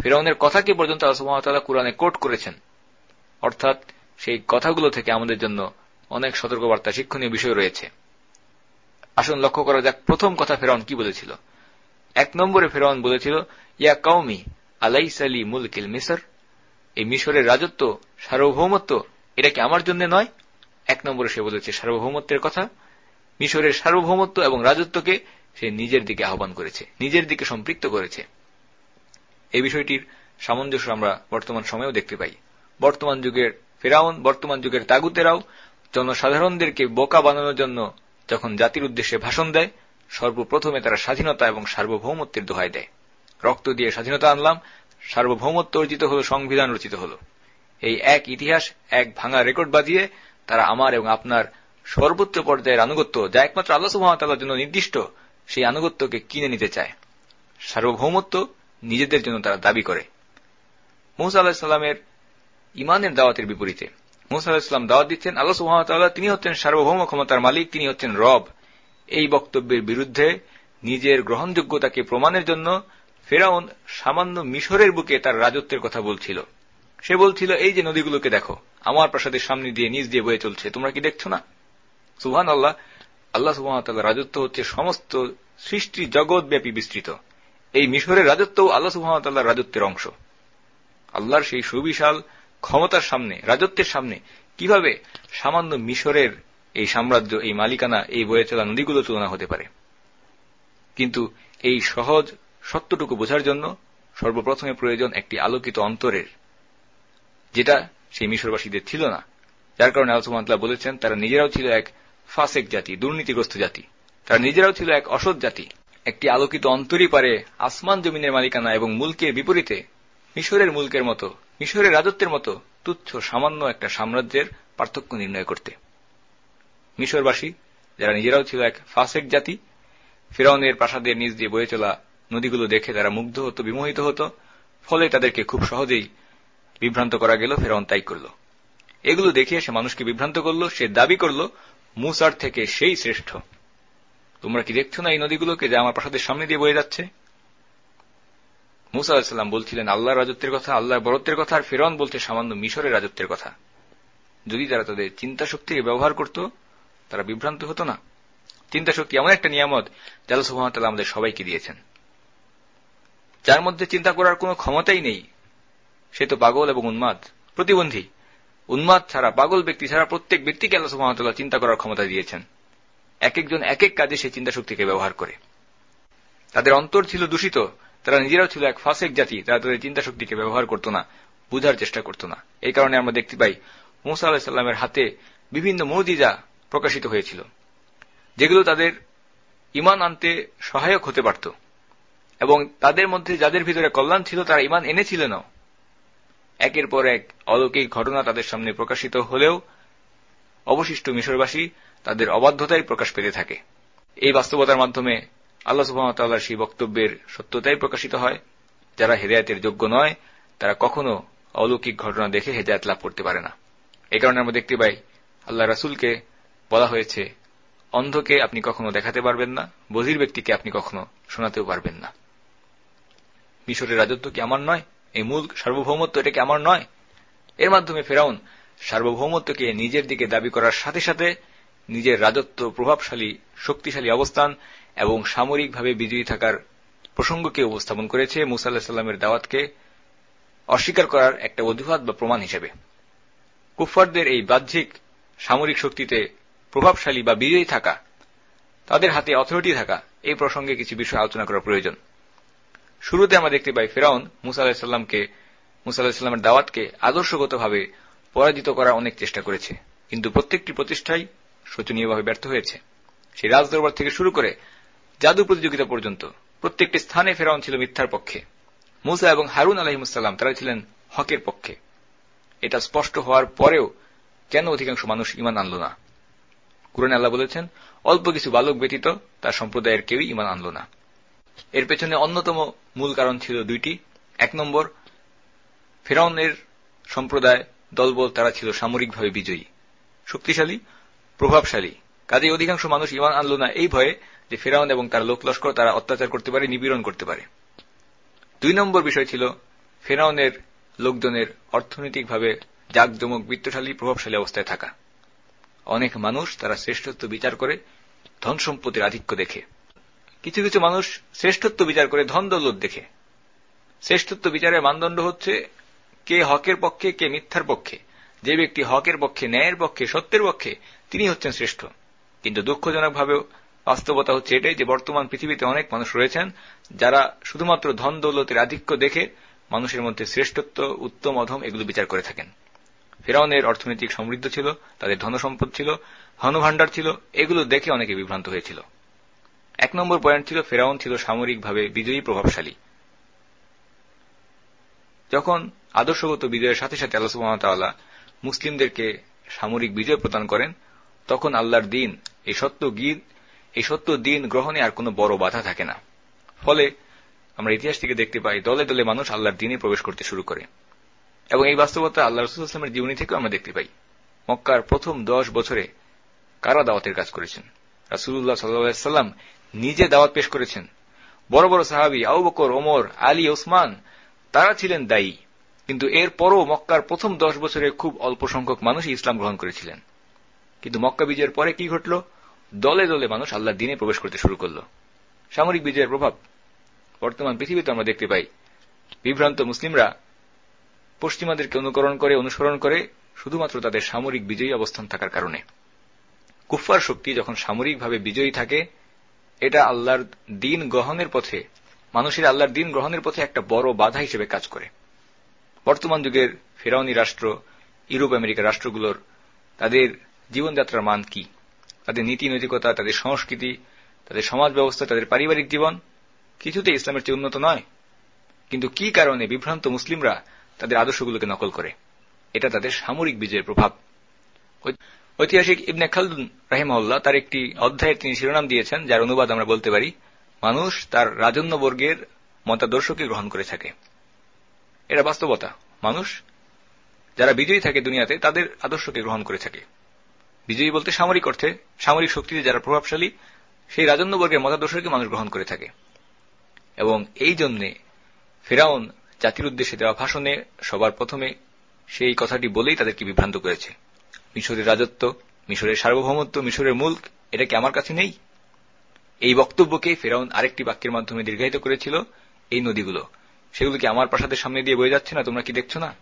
ফেরাউনের কথাকে পর্যন্ত আল্লাহ সুহামতাল্লাহ কোরআনে কোট করেছেন। অর্থাৎ সেই কথাগুলো থেকে আমাদের জন্য অনেক সতর্কবার্তা, শিক্ষণীয় বিষয় রয়েছে। আসুন লক্ষ্য করা যাক, প্রথম কথা ফেরাউন কি বলেছিল। এক নম্বরে ফেরাউন বলেছিল, ইয়া কাউমি আলাইস আলী মুলকিল মিসর? এই মিশরের রাজত্ব, সার্বভৌমত্ব, এটা কি আমার জন্য নয়? এক নম্বরে সে বলেছে সার্বভৌমত্বের কথা, মিশরের সার্বভৌমত্ব এবং রাজত্বকে সে নিজের দিকে আহ্বান করেছে, নিজের দিকে সম্পৃক্ত করেছে। এই বিষয়টির সামঞ্জস্য আমরা বর্তমান সময়েও দেখতে পাই। বর্তমান যুগের ফেরাউন, বর্তমান যুগের তাগুতেরাও জনসাধারণদেরকে বোকা বানানোর জন্য যখন জাতির উদ্দেশ্যে ভাষণ দেয়, সর্বপ্রথমে তারা স্বাধীনতা এবং সার্বভৌমত্বের দোহাই দেয়। রক্ত দিয়ে স্বাধীনতা আনলাম, সার্বভৌমত্ব অর্জিত হল, সংবিধান রচিত হল। এই এক ইতিহাস, এক ভাঙা রেকর্ড বাজিয়ে তারা আমার এবং আপনার সর্বোচ্চ পর্যায়ের আনুগত্য, যা একমাত্র আল্লাহ সুহামতাল্লাহর জন্য নির্দিষ্ট, সেই আনুগত্যকে কিনে নিতে চায়। সার্বভৌমত্ব নিজেদের জন্য তারা দাবি করে। মুসা ইমানের দাওয়াতের বিপরীতে, মুসা দাওয়াত দিচ্ছেন, আল্লাহ সুহামতাল্লাহ তিনি হচ্ছেন সার্বভৌম ক্ষমতার মালিক, তিনি হচ্ছেন রব। এই বক্তব্যের বিরুদ্ধে নিজের গ্রহণযোগ্যতাকে প্রমাণের জন্য ফেরাউন সামান্য মিশরের বুকে তার রাজত্বের কথা বলছিল। সে বলছিল, এই যে নদীগুলোকে দেখো, আমার প্রাসাদের সামনে দিয়ে নিজ দিয়ে বয়ে চলছে। তোমরা কি দেখছ না? সুহান আল্লাহ আল্লাহ সুহামতাল্লাহ রাজত্ব হচ্ছে সমস্ত সৃষ্টি জগৎব্যাপী বিস্তৃত। এই মিশরের রাজত্বও আল্লাহ সুহামতাল্লাহর রাজত্বের অংশ। আল্লাহর সেই সুবিশাল ক্ষমতার সামনে, রাজত্বের সামনে কীভাবে সামান্য মিশরের এই সাম্রাজ্য, এই মালিকানা, এই বয়ে চলা নদীগুলো তুলনা হতে পারে? কিন্তু এই সহজ সত্যটুকু বোঝার জন্য সর্বপ্রথমে প্রয়োজন একটি আলোকিত অন্তরের যেটা সেই মিশরবাসীদের ছিল না। যার কারণে আলসুমান্তাল্লাহ বলেছেন, তারা নিজেরাও ছিল এক ফাসেক জাতি, দুর্নীতিগ্রস্ত জাতি। তারা নিজেরাও ছিল এক অসৎ জাতি। একটি আলোকিত অন্তরই পারে আসমান জমিনের মালিকানা এবং মুলকের বিপরীতে মিশরের মুলকের মতো, মিশরের রাজত্বের মতো তুচ্ছ, সামান্য একটা সাম্রাজ্যের পার্থক্য নির্ণয় করতে। মিশরবাসী, যারা নিজেরাও ছিল এক ফাসেক জাতি ফেরাউনের প্রাসাদের নিজ দিয়ে বয়ে চলা নদীগুলো দেখে তারা মুগ্ধ হতো, বিমোহিত হতো, ফলে তাদেরকে খুব সহজেই বিভ্রান্ত করা গেল, ফেরাউন তাই করল। এগুলো দেখে সে মানুষকে বিভ্রান্ত করল, সে দাবি করল, মুসার থেকে সেই শ্রেষ্ঠ। তোমরা কি দেখছ না এই নদীগুলোকে যা আমার প্রাসাদের সামনে দিয়ে বয়ে যাচ্ছে? মুসা আলাহিসাল্লাম বলছিলেন, আল্লাহর রাজত্বের কথা, আল্লাহর বরত্বের কথা, আর ফেরন বলছে সামান্য মিশরের রাজত্বের কথা। যদি তারা তাদের চিন্তা শক্তিকে ব্যবহার করত, তারা বিভ্রান্ত হতো না। চিন্তা শক্তি এমন একটা নিয়ামত জাল সুহামতাল্লাহ আমাদের সবাইকে দিয়েছেন। যার মধ্যে চিন্তা করার কোনো ক্ষমতাই নেই। সে তো পাগল এবং উন্মাদ, প্রতিবন্ধী। উন্মাদ ছাড়া, পাগল ব্যক্তি ছাড়া প্রত্যেক ব্যক্তিকে আল্লাহ চিন্তা করার ক্ষমতা দিয়েছেন। এক একজন এক এক কাজে সেই চিন্তা শক্তিকে ব্যবহার করে। তাদের অন্তর ছিল দূষিত, তারা নিজেরাও ছিল এক ফাসেক জাতি, তারা তাদের চিন্তা শক্তিকে ব্যবহার করত না, বুঝার চেষ্টা করত না। এই কারণে আমরা দেখতে পাই, মুসা আলাহিসাল্লামের হাতে বিভিন্ন মৌজিজা প্রকাশিত হয়েছিল, যেগুলো তাদের ইমান আনতে সহায়ক হতে পারত। এবং তাদের মধ্যে যাদের ভিতরে কল্যাণ ছিল, তারা ইমান এনেছিল না একের পর এক অলৌকিক ঘটনা তাদের সামনে প্রকাশিত হলেও অবশিষ্ট মিশরবাসী তাদের অবাধ্যতাই প্রকাশ পেতে থাকে। এই বাস্তবতার মাধ্যমে আল্লাহ সুহামতাল্লাহর সেই বক্তব্যের সত্যতাই প্রকাশিত হয়। যারা হেদায়তের যোগ্য নয়, তারা কখনো অলৌকিক ঘটনা দেখে হেদায়ত লাভ করতে পারে না। এ কারণে আমরা দেখতে পাই, আল্লাহ রাসুলকে বলা হয়েছে, অন্ধকে আপনি কখনো দেখাতে পারবেন না, বধির ব্যক্তিকে আপনি কখনো শোনাতেও পারবেন না। মিশরের রাজত্ব কি আমার নয়? এই মূল সার্বভৌমত্ব এটা কি আমার নয়। এর মাধ্যমে ফেরাউন সার্বভৌমত্বকে নিজের দিকে দাবি করার সাথে সাথে নিজের রাজত্ব, প্রভাবশালী, শক্তিশালী অবস্থান এবং সামরিকভাবে বিজয়ী থাকার প্রসঙ্গকে উপস্থাপন করেছে মুসা আল্লাহ সাল্লামের দাওয়াতকে অস্বীকার করার একটা অজুহাত বা প্রমাণ হিসেবে। কুফফারদের এই বাহ্যিক সামরিক শক্তিতে প্রভাবশালী বা বিজয়ী থাকা, তাদের হাতে অথরিটি থাকা, এই প্রসঙ্গে কিছু বিষয় আলোচনা করা প্রয়োজন। শুরুতে আমরা দেখতে পাই ফেরাউন মুসা আলাহিসাল্লামকে মুসা আলাহিসাল্লামের দাওয়াতকে আদর্শগতভাবে পরাজিত করার অনেক চেষ্টা করেছে। কিন্তু প্রত্যেকটি প্রতিষ্ঠাই শোচনীয়ভাবে ব্যর্থ হয়েছে। সেই রাজদরবার থেকে শুরু করে জাদু প্রতিযোগিতা পর্যন্ত প্রত্যেকটি স্থানে ফেরাউন ছিল মিথ্যার পক্ষে। মুসা এবং হারুন আলহিমুসাল্লাম তারা ছিলেন হকের পক্ষে। এটা স্পষ্ট হওয়ার পরেও কেন অধিকাংশ মানুষ ইমান আনল না। কুরআন আল্লাহ বলেছেন, অল্প কিছু বালক ব্যতীত তার সম্প্রদায়ের কেউই ইমান আনল না। এর পেছনে অন্যতম মূল কারণ ছিল দুইটি। এক নম্বর, ফেরাউনের সম্প্রদায় দলবল তারা ছিল সামরিকভাবে বিজয়ী, শক্তিশালী, প্রভাবশালী। কাজে অধিকাংশ মানুষ ইমান আনল না এই ভয়ে যে ফেরাউন এবং তার লোক লস্কর তারা অত্যাচার করতে পারে, নিপীড়ন করতে পারে। দুই নম্বর বিষয় ছিল ফেরাউনের লোকজনের অর্থনৈতিকভাবে জাকজমক, বিত্তশালী, প্রভাবশালী অবস্থায় থাকা। অনেক মানুষ তারা শ্রেষ্ঠত্ব বিচার করে ধন সম্পত্তির আধিক্য দেখে। কিছু কিছু মানুষ শ্রেষ্ঠত্ব বিচার করে ধন দৌলত দেখে। শ্রেষ্ঠত্ব বিচারের মানদণ্ড হচ্ছে কে হকের পক্ষে, কে মিথ্যার পক্ষে। যে ব্যক্তি হকের পক্ষে, ন্যায়ের পক্ষে, সত্যের পক্ষে, তিনি হচ্ছেন শ্রেষ্ঠ। কিন্তু দুঃখজনকভাবেও বাস্তবতা হচ্ছে এটাই যে বর্তমান পৃথিবীতে অনেক মানুষ রয়েছেন যারা শুধুমাত্র ধন দৌলতের আধিক্য দেখে মানুষের মধ্যে শ্রেষ্ঠত্ব, উত্তম, অধম এগুলো বিচার করে থাকেন। ফেরাউনের অর্থনৈতিক সমৃদ্ধ ছিল, তাদের ধনসম্পদ ছিল, ধনভাণ্ডার ছিল, এগুলো দেখে অনেকে বিভ্রান্ত হয়েছিল। এক নম্বর পয়েন্ট ছিল, ফেরাউন ছিল সামরিকভাবে বিজয়ী প্রভাবশালী। যখন আদর্শগত বিজয়ের সাথে সাথে আল্লাহ মুসলিমদেরকে সামরিক বিজয় প্রদান করেন, তখন আল্লাহর দিন, এই সত্য গীত, এই সত্য দিন গ্রহণে আর কোনো বড় বাধা থাকে না। ফলে আমরা ইতিহাস থেকে দেখতে পাই, দলে দলে মানুষ আল্লাহর দিনে প্রবেশ করতে শুরু করে। এবং এই বাস্তবতা আল্লাহ রসুলামের জীবনী থেকেও আমরা দেখতে পাই। মক্কার প্রথম দশ বছরে কারা দাওয়াতের কাজ করেছেন? রাসুল্লাহ সাল্লাম নিজে দাওয়াত পেশ করেছেন। বড় বড় সাহাবি আউ বকর, ওমর, আলী, ওসমান, তারা ছিলেন দায়ী। কিন্তু এর পরও মক্কার প্রথম দশ বছরে খুব অল্প সংখ্যক মানুষই ইসলাম গ্রহণ করেছিলেন। কিন্তু মক্কা বিজয়ের পরে কি ঘটল? দলে দলে মানুষ আল্লাহর দিনে প্রবেশ করতে শুরু করল। সামরিক বিজয়ের প্রভাব বর্তমান পৃথিবীতে আমরা দেখতে পাই। বিভ্রান্ত মুসলিমরা পশ্চিমাদেরকে অনুকরণ করে, অনুসরণ করে, শুধুমাত্র তাদের সামরিক বিজয়ী অবস্থান থাকার কারণে। কুফার শক্তি যখন সামরিকভাবে বিজয়ী থাকে এটা আল্লাহর দিন গ্রহণের পথে, মানুষের আল্লাহর দিন গ্রহণের পথে একটা বড় বাধা হিসেবে কাজ করে। বর্তমান যুগের ফেরাউনি রাষ্ট্র, ইউরোপ আমেরিকা রাষ্ট্রগুলোর, তাদের জীবনযাত্রার মান কি? তাদের নীতি নৈতিকতা, তাদের সংস্কৃতি, তাদের সমাজ ব্যবস্থা, তাদের পারিবারিক জীবন কিছুতে ইসলামের চেয়ে উন্নত নয়। কিন্তু কি কারণে বিভ্রান্ত মুসলিমরা তাদের আদর্শগুলোকে নকল করে? এটা তাদের সামরিক বিজয়ের প্রভাব। ঐতিহাসিক ইবনে খালদুন রাহিমাউল্লাহ তার একটি অধ্যায়ের তিনি শিরোনাম দিয়েছেন, যার অনুবাদ আমরা বলতে পারি, মানুষ তার রাজন্যবর্গের মতাদর্শকে গ্রহণ করে থাকে। এটা বাস্তবতা। মানুষ যারা বিজয়ী থাকে দুনিয়াতে, তাদের আদর্শকে গ্রহণ করে থাকে। বিজয়ী বলতে সামরিক অর্থে, সামরিক শক্তিতে যারা প্রভাবশালী, সেই রাজন্যবর্গের মতাদর্শকে মানুষ গ্রহণ করে থাকে। এবং এই জন্যে ফেরাউন জাতির উদ্দেশ্যে দেওয়া ভাষণে সবার প্রথমে সেই কথাটি বলেই তাদেরকে বিভ্রান্ত করেছে। মিশরের রাজত্ব, মিশরের সার্বভৌমত্ব, মিশরের মুল্ক, এটা কি আমার কাছে নেই? এই বক্তব্যকে ফেরাউন আরেকটি বাক্যের মাধ্যমে দীর্ঘায়িত করেছিল, এই নদীগুলো। সেগুলো কি আমার প্রাসাদের সামনে দিয়ে বয়ে যাচ্ছে না? তোমরা কি দেখছ না?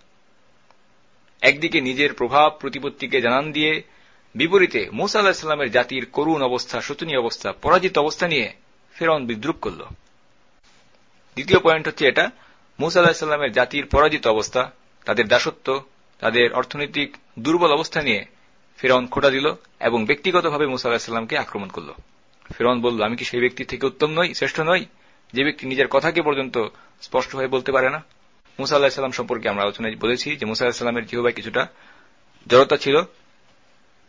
একদিকে নিজের প্রভাব প্রতিপত্তিকে জানান দিয়ে বিপরীতে মুসা আল্লাহিসাল্লামের জাতির করুণ অবস্থা, শোচনীয় অবস্থা, পরাজিত অবস্থা নিয়ে ফেরাউন বিদ্রুপ করল। দ্বিতীয় পয়েন্ট হচ্ছে এটা, মুসা আল্লাহিসাল্লামের জাতির পরাজিত অবস্থা, তাদের দাসত্ব, তাদের অর্থনৈতিক দুর্বল অবস্থা নিয়ে ফেরাউন খোটা দিল এবং ব্যক্তিগতভাবে মুসা আল্লাহিসাল্লামকে আক্রমণ করল। ফেরাউন বলল, আমি কি সেই ব্যক্তি থেকে উত্তম নই, শ্রেষ্ঠ নই? যে ব্যক্তি নিজের কথাকে পর্যন্ত স্পষ্ট হয়ে বলতে পারে না? মুসা আল্লাহিসাল্লাম সম্পর্কে আমরা আলোচনায় বলেছি যে মুসা আল্লাহিসাল্লামের জিহবায় কিছুটা জড়তা ছিল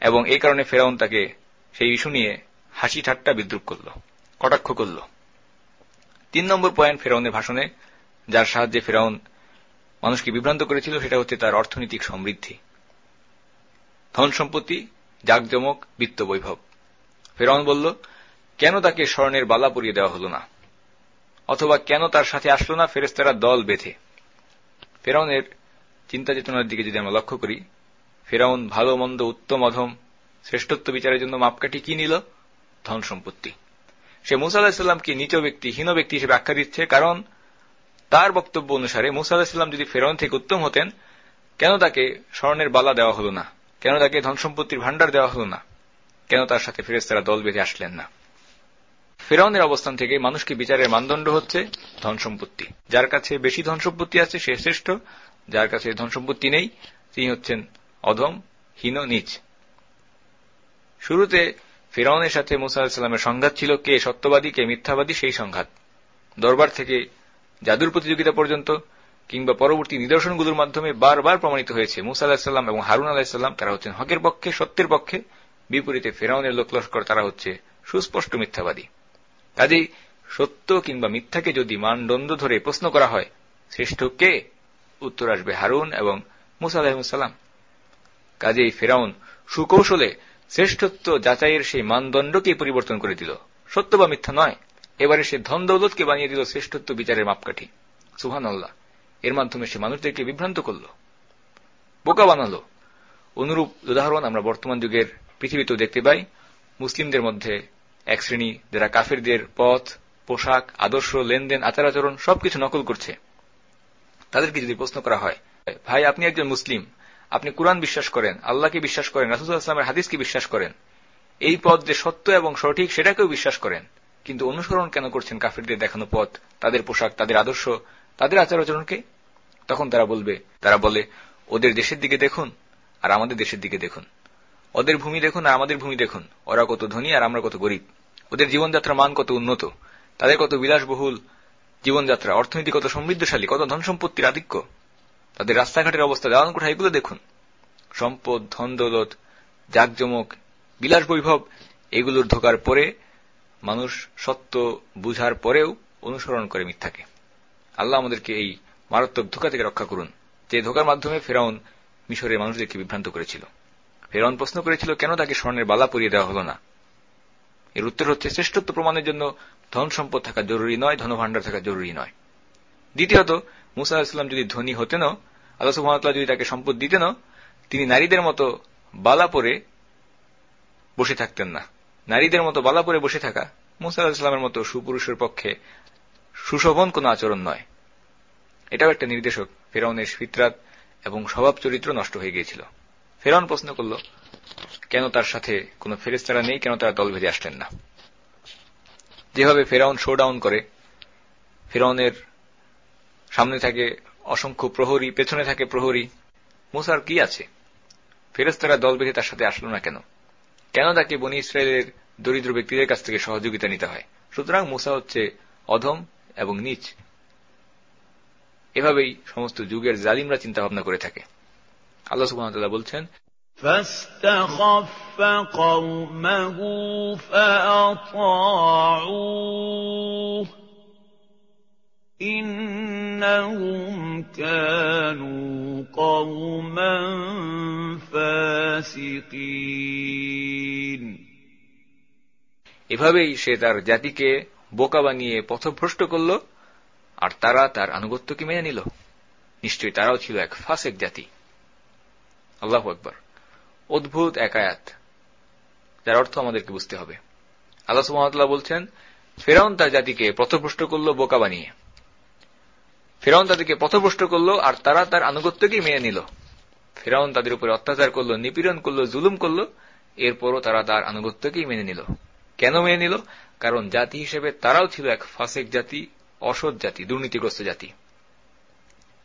এবং এই কারণে ফেরাউন তাকে সেই ইস্যু নিয়ে হাসি ঠাট্টা বিদ্রুপ করল, কটাক্ষ করল। তিন নম্বর পয়েন্ট ফেরাউনের ভাষণে, যার সাহায্যে ফেরাউন মানুষকে বিভ্রান্ত করেছিল, সেটা হচ্ছে তার অর্থনৈতিক সমৃদ্ধি। ধন সম্পত্তি, জাকজমক বিত্ত বৈভব ফেরাউন বলল, কেন তাকে স্বর্ণের বালা পরিয়ে দেওয়া হল না? অথবা কেন তার সাথে আসলো না ফেরেস্তারা দল বেঁধে? ফেরাউনের চিন্তা চেতনার দিকে যদি আমরা লক্ষ্য করি, ফেরাউন ভালো, মন্দ, উত্তম, অধম, শ্রেষ্ঠত্ব বিচারের জন্য মাপকাঠি কি নিল? ধন সম্পত্তি। সে মুসা আলাহিসাল্লামকে নিচ ব্যক্তি, হীন ব্যক্তি হিসেবে আখ্যা দিচ্ছে কারণ তার বক্তব্য অনুসারে মুসা আলাহিসাল্লাম যদি ফেরাউন থেকে উত্তম হতেন, কেন তাকে স্বর্ণের বালা দেওয়া হল না? কেন তাকে ধন সম্পত্তির ভাণ্ডার দেওয়া হল না। কেন তার সাথে ফেরেস্তারা দল বেঁধে আসলেন না? ফেরাউনের অবস্থান থেকে মানুষকে বিচারের মানদণ্ড হচ্ছে ধন সম্পত্তি যার কাছে বেশি ধন সম্পত্তি আছে, সে শ্রেষ্ঠ। যার কাছে ধন সম্পত্তি নেই, তিনি হচ্ছেন অধম, হীন, নিচ। শুরুতে ফেরাউনের সাথে মুসা আলাহিসাল্লামের সংঘাত ছিল। কে সত্যবাদী, কে মিথ্যাবাদী, সেই সংঘাত। দরবার থেকে জাদুর প্রতিযোগিতা পর্যন্ত কিংবা পরবর্তী নিদর্শনগুলোর মাধ্যমে বারবার প্রমাণিত হয়েছে, মুসা আলাহিসাল্লাম এবং হারুন আলাহিসাল্লাম তারা হচ্ছেন হকের পক্ষে, সত্যের পক্ষে, বিপরীতে ফেরাউনের লোকলস্কর তারা হচ্ছে সুস্পষ্ট মিথ্যাবাদী। কাজেই সত্য কিংবা মিথ্যাকে যদি মানদণ্ড ধরে প্রশ্ন করা হয়, শ্রেষ্ঠ কে? উত্তর আসবে হারুন এবং মুসা আলাহিসাল্লাম কাজেই ফেরাউন সুকৌশলে শ্রেষ্ঠত্ব যাচাইয়ের সেই মানদণ্ডকে পরিবর্তন করে দিল। সত্য বা মিথ্যা নয়। এবারে সে ধন দৌলতকে বানিয়ে দিল শ্রেষ্ঠত্ব বিচারের মাপকাঠি। সুহান আল্লাহ এর মাধ্যমে সে মানুষদেরকে বিভ্রান্ত করল, বোকা বানালো। অনুরূপ উদাহরণ আমরা বর্তমান যুগের পৃথিবীতেও দেখতে পাই। মুসলিমদের মধ্যে এক শ্রেণি যারা কাফেরদের পথ, পোশাক, আদর্শ, লেনদেন, আচার আচরণ সবকিছু নকল করছে। তাদেরকে যদি প্রশ্ন করা হয়, ভাই, আপনি একজন মুসলিম, আপনি কোরআন বিশ্বাস করেন, আল্লাহকে বিশ্বাস করেন রাসুসাল্লামের হাদিসকে বিশ্বাস করেন, এই পথ যে সত্য এবং সঠিক সেটাকেও বিশ্বাস করেন, কিন্তু অনুসরণ কেন করছেন কাফিরদের দেখানো পথ, তাদের পোশাক, তাদের আদর্শ তাদের আচার আচরণকে তখন তারা বলবে, তারা বলে, ওদের দেশের দিকে দেখুন আর আমাদের দেশের দিকে দেখুন। ওদের ভূমি দেখুন আর আমাদের ভূমি দেখুন। ওরা কত ধনী আর আমরা কত গরিব। ওদের জীবনযাত্রার মান কত উন্নত। তাদের কত বিলাসবহুল জীবনযাত্রা। অর্থনীতি কত সমৃদ্ধশালী, কত ধন সম্পত্তির আধিক্য। তাদের রাস্তাঘাটের অবস্থা দেওয়ান কোঠা এগুলো দেখুন। সম্পদ, ধন দৌলত, জাকজমক, বিলাস বৈভব, এগুলোর ঢোকার পরে মানুষ সত্য বুঝার পরেও অনুসরণ করে মিথ্যাকে। আল্লাহ আমাদেরকে এই মারাত্মক ধোকা থেকে রক্ষা করুন। যে ধোকার মাধ্যমে ফেরাউন মিশরের মানুষদেরকে বিভ্রান্ত করেছিল। ফেরাউন প্রশ্ন করেছিল, কেন তাকে স্বর্ণের বালা পরিয়ে দেওয়া হল না? এর উত্তর হচ্ছে, শ্রেষ্ঠত্ব প্রমাণের জন্য ধন সম্পদ থাকা জরুরি নয়, ধনভাণ্ডার থাকা জরুরি নয়। দ্বিতীয়ত, মুসা আলাহিসাম যদি ধনী হতেনও আল্লাহ সুহামতাল্লাহ যদি তাকে সম্পদ দিতেনও তিনি নারীদের মতো বালা পরে বসে থাকতেন না। নারীদের মতো বালা পরে বসে থাকা মুসা আলাহিসামের মতো সুপুরুষের পক্ষে সুশোভন কোন আচরণ নয়। এটাও একটা নির্দেশক, ফেরাউনের ফিতরাত এবং স্বভাব চরিত্র নষ্ট হয়ে গিয়েছিল। ফেরাউন প্রশ্ন করল, কেন তার সাথে কোন ফেরেস্তারা নেই? কেন তারা দল ভেজে আসলেন না? যেভাবে ফেরাউন শোডাউন করে, ফেরাউনের সামনে থাকে অসংখ্য প্রহরী, পেছনে থাকে প্রহরী, মুসার কি আছে? ফেরেস্তারা দল বেঁধে তার সাথে আসলো না কেন? কেন তাকে বনি ইসরায়েলের দরিদ্র ব্যক্তিদের কাছ থেকে সহযোগিতা নিতে হয়? সুতরাং মুসা হচ্ছে অধম এবং নিচ এভাবেই সমস্ত যুগের জালিমরা চিন্তা ভাবনা করে থাকে আল্লাহ সুবাহতাল্লাহ বলছেন فاستخف قومه فأطاعوه إنهم كانوا قوما فاسقين এভাবেই সে তার জাতিকে বোকা বানিয়ে পথভ্রষ্ট করল, আর তারা তার আনুগত্যকে মেনে নিল। নিশ্চয়ই তারাও ছিল এক ফাসেক জাতি। আল্লাহ অদ্ভুত এক আয়াত, যার অর্থ আমাদেরকে বুঝতে হবে। আল্লাহ সুহামতাল্লাহ বলছেন, ফেরাউন তার জাতিকে পথভ্রষ্ট করল বোকা বানিয়ে। ফেরাউন তাদেরকে পথভ্রষ্ট করল, আর তারা তার আনুগত্যকেই মেনে নিল। ফেরাউন তাদের উপরে অত্যাচার করল, নিপীড়ন করল, জুলুম করল, এরপরও তারা তার আনুগত্যকেই মেনে নিল। কেন মেনে নিল? কারণ জাতি হিসেবে তারাও ছিল এক ফাসেক জাতি, অসৎ জাতি, দুর্নীতিগ্রস্ত জাতি।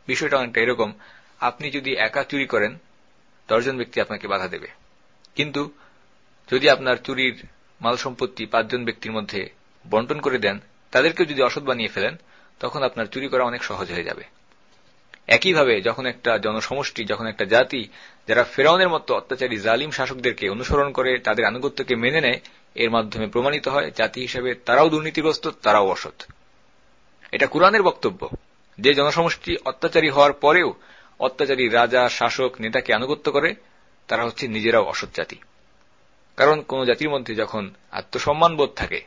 বিষয়টা অনেকটা এরকম। আপনি যদি একা চুরি করেন, দশজন ব্যক্তি আপনাকে বাধা দেবে। কিন্তু যদি আপনার চুরির মাল সম্পত্তি পাঁচজন ব্যক্তির মধ্যে বন্টন করে দেন, তাদেরকেও যদি অসৎ বানিয়ে ফেলেন, তখন আপনার চুরি করা অনেক সহজ হয়ে যাবে। একইভাবে যখন একটা জনসমষ্টি, যখন একটা জাতি, যারা ফেরাউনের মতো অত্যাচারী, জালিম শাসকদেরকে অনুসরণ করে, তাদের আনুগত্যকে মেনে নেয়, এর মাধ্যমে প্রমাণিত হয়, জাতি হিসেবে তারাও দুর্নীতিগ্রস্ত, তারাও অসৎ। এটা কোরআনের বক্তব্য। যে জনসমষ্টি অত্যাচারী হওয়ার পরেও অত্যাচারী রাজা, শাসক, নেতাকে আনুগত্য করে, তারা হচ্ছে নিজেরাও অসৎ জাতি। কারণ কোন জাতির মধ্যে যখন আত্মসম্মান বোধ থাকে,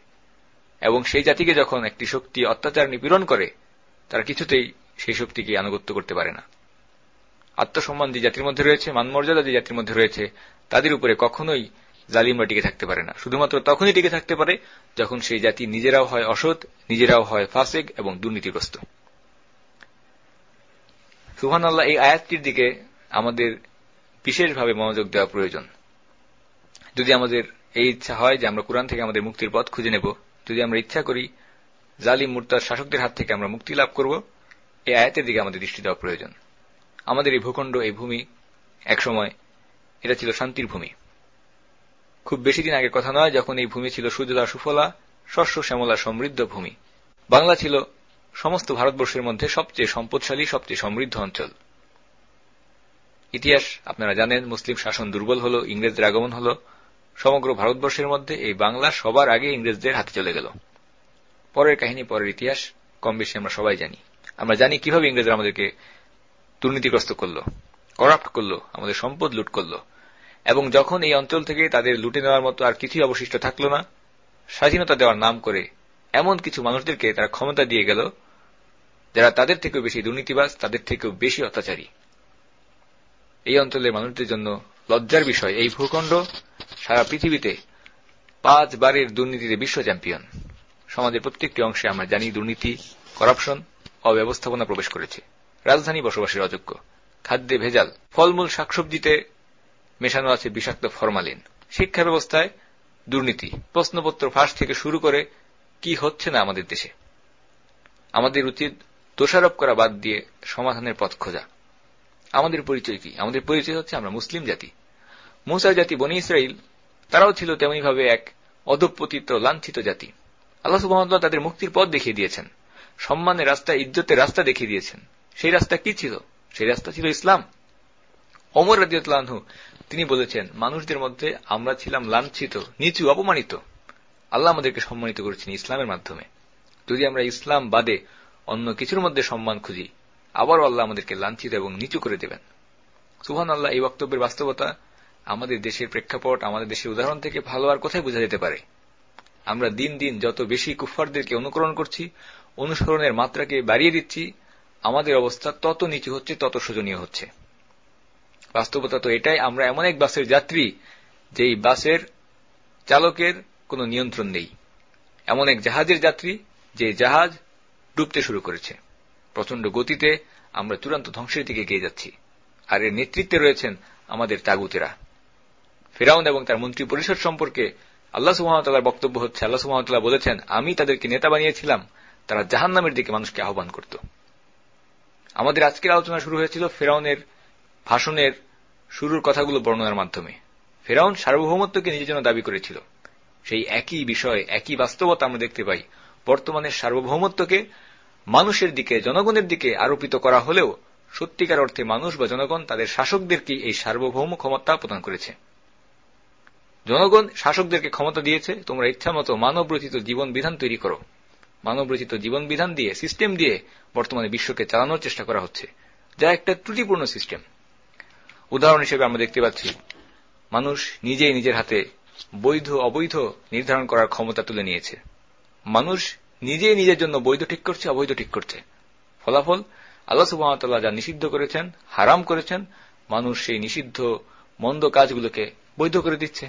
এবং সেই জাতিকে যখন একটি শক্তি অত্যাচার নিপীড়ন করে, তারা কিছুতেই সেই শক্তিকে আনুগত্য করতে পারে না। আত্মসম্মান যে জাতির মধ্যে রয়েছে, মানমর্যাদা যে জাতির মধ্যে রয়েছে, তাদের উপরে কখনোই জালিমরা টিকে থাকতে পারে না। শুধুমাত্র তখনই টিকে থাকতে পারে যখন সেই জাতি নিজেরাও হয় অসৎ, নিজেরাও হয় ফাসেক এবং দুর্নীতিগ্রস্ত। সুহান আল্লাহ এই আয়াতটির দিকে আমাদের বিশেষভাবে মনোযোগ দেওয়া প্রয়োজন। যদি আমাদের এই ইচ্ছা হয় যে আমরা কোরআন থেকে আমাদের মুক্তির পথ খুঁজে নেব, যদি আমরা ইচ্ছা করি জালিম মুরতার শাসকদের হাত থেকে আমরা মুক্তি লাভ করব এই আয়াতের দিকে আমাদের দৃষ্টি দেওয়া প্রয়োজন। আমাদের এই ভূখণ্ড, এই ভূমি, একসময় এটা ছিল শান্তির ভূমি। খুব বেশি দিন আগের কথা নয়, যখন এই ভূমি ছিল সুজলা, সুফলা, শস্য, শ্যামলা, সমৃদ্ধ ভূমি। বাংলা ছিল সমস্ত ভারতবর্ষের মধ্যে সবচেয়ে সম্পদশালী, সবচেয়ে সমৃদ্ধ অঞ্চল। ইতিহাস, আপনারা জানেন, মুসলিম শাসন দুর্বল হল, ইংরেজদের আগমন হল। সমগ্র ভারতবর্ষের মধ্যে এই বাংলা সবার আগে ইংরেজদের হাতে চলে গেল। পরের কাহিনী, পরের ইতিহাস কম বেশি আমরা সবাই জানি। আমরা জানি কীভাবে ইংরেজরা আমাদেরকে দুর্নীতিগ্রস্ত করল করাপ্ট করল, আমাদের সম্পদ লুট করল। এবং যখন এই অঞ্চল থেকে তাদের লুটে নেওয়ার মতো আর কিছুই অবশিষ্ট থাকল না, স্বাধীনতা দেওয়ার নাম করে এমন কিছু মানুষদেরকে তারা ক্ষমতা দিয়ে গেল, যারা তাদের থেকেও বেশি দুর্নীতিবাজ, তাদের থেকেও বেশি অত্যাচারী। এই অঞ্চলের মানুষদের জন্য লজ্জার বিষয় এই ভূখণ্ড, সারা পৃথিবীতে পাঁচ বারের দুর্নীতিতে বিশ্ব চ্যাম্পিয়ন। সমাজের প্রত্যেকটি অংশে আমরা জানি দুর্নীতি করাপশন অব্যবস্থাপনা প্রবেশ করেছে। রাজধানী বসবাসের অযোগ্য। খাদ্যে ভেজাল। ফলমূল, শাকসবজিতে মেশানো আছে বিষাক্ত ফরমালিন। শিক্ষা ব্যবস্থায় দুর্নীতি। প্রশ্নপত্র ফাঁস থেকে শুরু করে কি হচ্ছে না আমাদের দেশে? আমাদের উচিত দোষারোপ করা বাদ দিয়ে সমাধানের পথ খোঁজা। আমাদের পরিচয় কি? আমাদের পরিচয় হচ্ছে আমরা মুসলিম জাতি। মুসার জাতি, বনি ইসরাইল, তারাও ছিল তেমনিভাবে এক অধপতিত, লাঞ্ছিত জাতি। আল্লাহ সুবাহতাল্লাহ তাদের মুক্তির পথ দেখিয়ে দিয়েছেন। সম্মানের রাস্তা ইজ্জতের রাস্তা দেখিয়ে দিয়েছেন। সেই রাস্তা কি ছিল? সেই রাস্তা ছিল ইসলাম। অমর রাজিউল্লাহু তিনি বলেছেন, মানুষদের মধ্যে আমরা ছিলাম লাঞ্ছিত, নিচু, অপমানিত। আল্লাহ আমাদেরকে সম্মানিত করেছেন ইসলামের মাধ্যমে। যদি আমরা ইসলাম বাদে অন্য কিছুর মধ্যে সম্মান খুঁজি, আবারও আল্লাহ আমাদেরকে লাঞ্ছিত এবং নিচু করে দেবেন। সুহান আল্লাহ এই বক্তব্যের বাস্তবতা আমাদের দেশের প্রেক্ষাপট, আমাদের দেশের উদাহরণ থেকে ভালো আর কোথায় বোঝা যেতে পারে? আমরা দিন দিন যত বেশি কুফারদেরকে অনুকরণ করছি অনুসরণের মাত্রাকে বাড়িয়ে দিচ্ছি, আমাদের অবস্থা তত নিচু হচ্ছে, তত শোচনীয় হচ্ছে। বাস্তবতা তো এটাই, আমরা এমন এক বাসের যাত্রী, যেই বাসের চালকের কোনো নিয়ন্ত্রণ নেই। এমন এক জাহাজের যাত্রী, যে জাহাজ ডুবতে শুরু করেছে। প্রচণ্ড গতিতে আমরা চূড়ান্ত ধ্বংসের দিকে এগিয়ে যাচ্ছি। আর এর নেতৃত্বে রয়েছেন আমাদের তাগুতেরা। ফেরাউন এবং তার মন্ত্রী পরিষদ সম্পর্কে আল্লাহ সুহামতাল্লাহর বক্তব্য হচ্ছে, আল্লাহ সুহামতাল্লাহ বলেছেন, আমি তাদেরকে নেতা বানিয়েছিলাম তারা জাহান নামের দিকে মানুষকে আহ্বান করত। আমাদের আজকের আলোচনা শুরু হয়েছিল ফেরাউনের ভাষণের শুরুর কথাগুলো বর্ণনার মাধ্যমে। ফেরাউন সার্বভৌমত্বকে নিজের জন্য দাবি করেছিল। সেই একই বিষয়, একই বাস্তবতা আমরা দেখতে পাই। বর্তমানের সার্বভৌমত্বকে মানুষের দিকে, জনগণের দিকে আরোপিত করা হলেও সত্যিকার অর্থে মানুষ বা জনগণ তাদের শাসকদেরকে এই সার্বভৌম ক্ষমতা প্রদান করেছে। জনগণ শাসকদেরকে ক্ষমতা দিয়েছে, তোমরা ইচ্ছামতো মানব রচিত জীবন বিধান তৈরি করো। মানব রচিত জীবন বিধান দিয়ে সিস্টেম দিয়ে বর্তমানে বিশ্বকে চালানোর চেষ্টা করা হচ্ছে, যা একটা ত্রুটিপূর্ণ সিস্টেম উদাহরণ হিসেবে আমরা দেখতে পাচ্ছি, মানুষ নিজেই নিজের হাতে বৈধ, অবৈধ নির্ধারণ করার ক্ষমতা তুলে নিয়েছে। মানুষ নিজেই নিজের জন্য বৈধ ঠিক করছে, অবৈধ ঠিক করছে। ফলাফল, আল্লাহ সুবাহতাল্লাহ যা নিষিদ্ধ করেছেন, হারাম করেছেন, মানুষ সেই নিষিদ্ধ, মন্দ কাজগুলোকে বৈধ করে দিচ্ছে।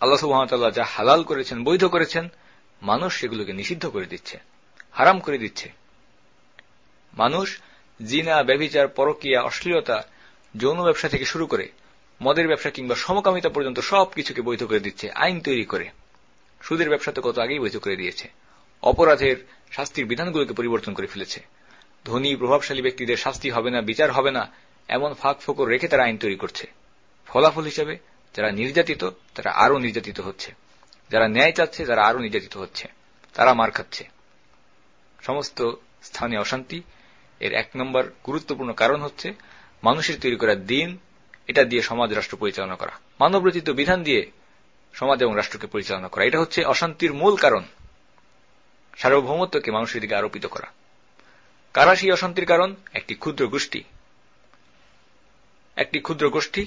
আল্লাহ সুবাহতাল্লাহ যা হালাল করেছেন, বৈধ করেছেন মানুষ সেগুলোকে নিষিদ্ধ করে দিচ্ছে, হারাম করে দিচ্ছে। মানুষ জিনা, ব্যভিচার, পরকিয়া, অশ্লীলতা, যৌন ব্যবসা থেকে শুরু করে মদের ব্যবসা কিংবা সমকামিতা পর্যন্ত সব কিছুকে বৈধ করে দিচ্ছে, আইন তৈরি করে। সুদের ব্যবসা তো কত আগেই বৈধ করে দিয়েছে। অপরাধের শাস্তির বিধানগুলোকে পরিবর্তন করে ফেলেছে। ধনী, প্রভাবশালী ব্যক্তিদের শাস্তি হবে না, বিচার হবে না, এমন ফাঁক ফোকর রেখে তারা আইন তৈরি করছে। ফলাফল হিসেবে যারা নির্যাতিত, তারা আরও নির্যাতিত হচ্ছে। যারা ন্যায় চাচ্ছে, যারা আরও নির্যাতিত হচ্ছে, তারা মার খাচ্ছে। সমস্ত স্থানে অশান্তি এর এক নম্বর গুরুত্বপূর্ণ কারণ হচ্ছে মানুষের তৈরি করা দিন, এটা দিয়ে সমাজ রাষ্ট্র পরিচালনা করা। মানবরচিত বিধান দিয়ে সমাজ এবং রাষ্ট্রকে পরিচালনা করা। এটা হচ্ছে অশান্তির মূল কারণ। সার্বভৌমত্বকে মানুষের দিকে আরোপিত করা। কারা সেই অশান্তির কারণ? একটি ক্ষুদ্র গোষ্ঠী। একটি ক্ষুদ্র গোষ্ঠী,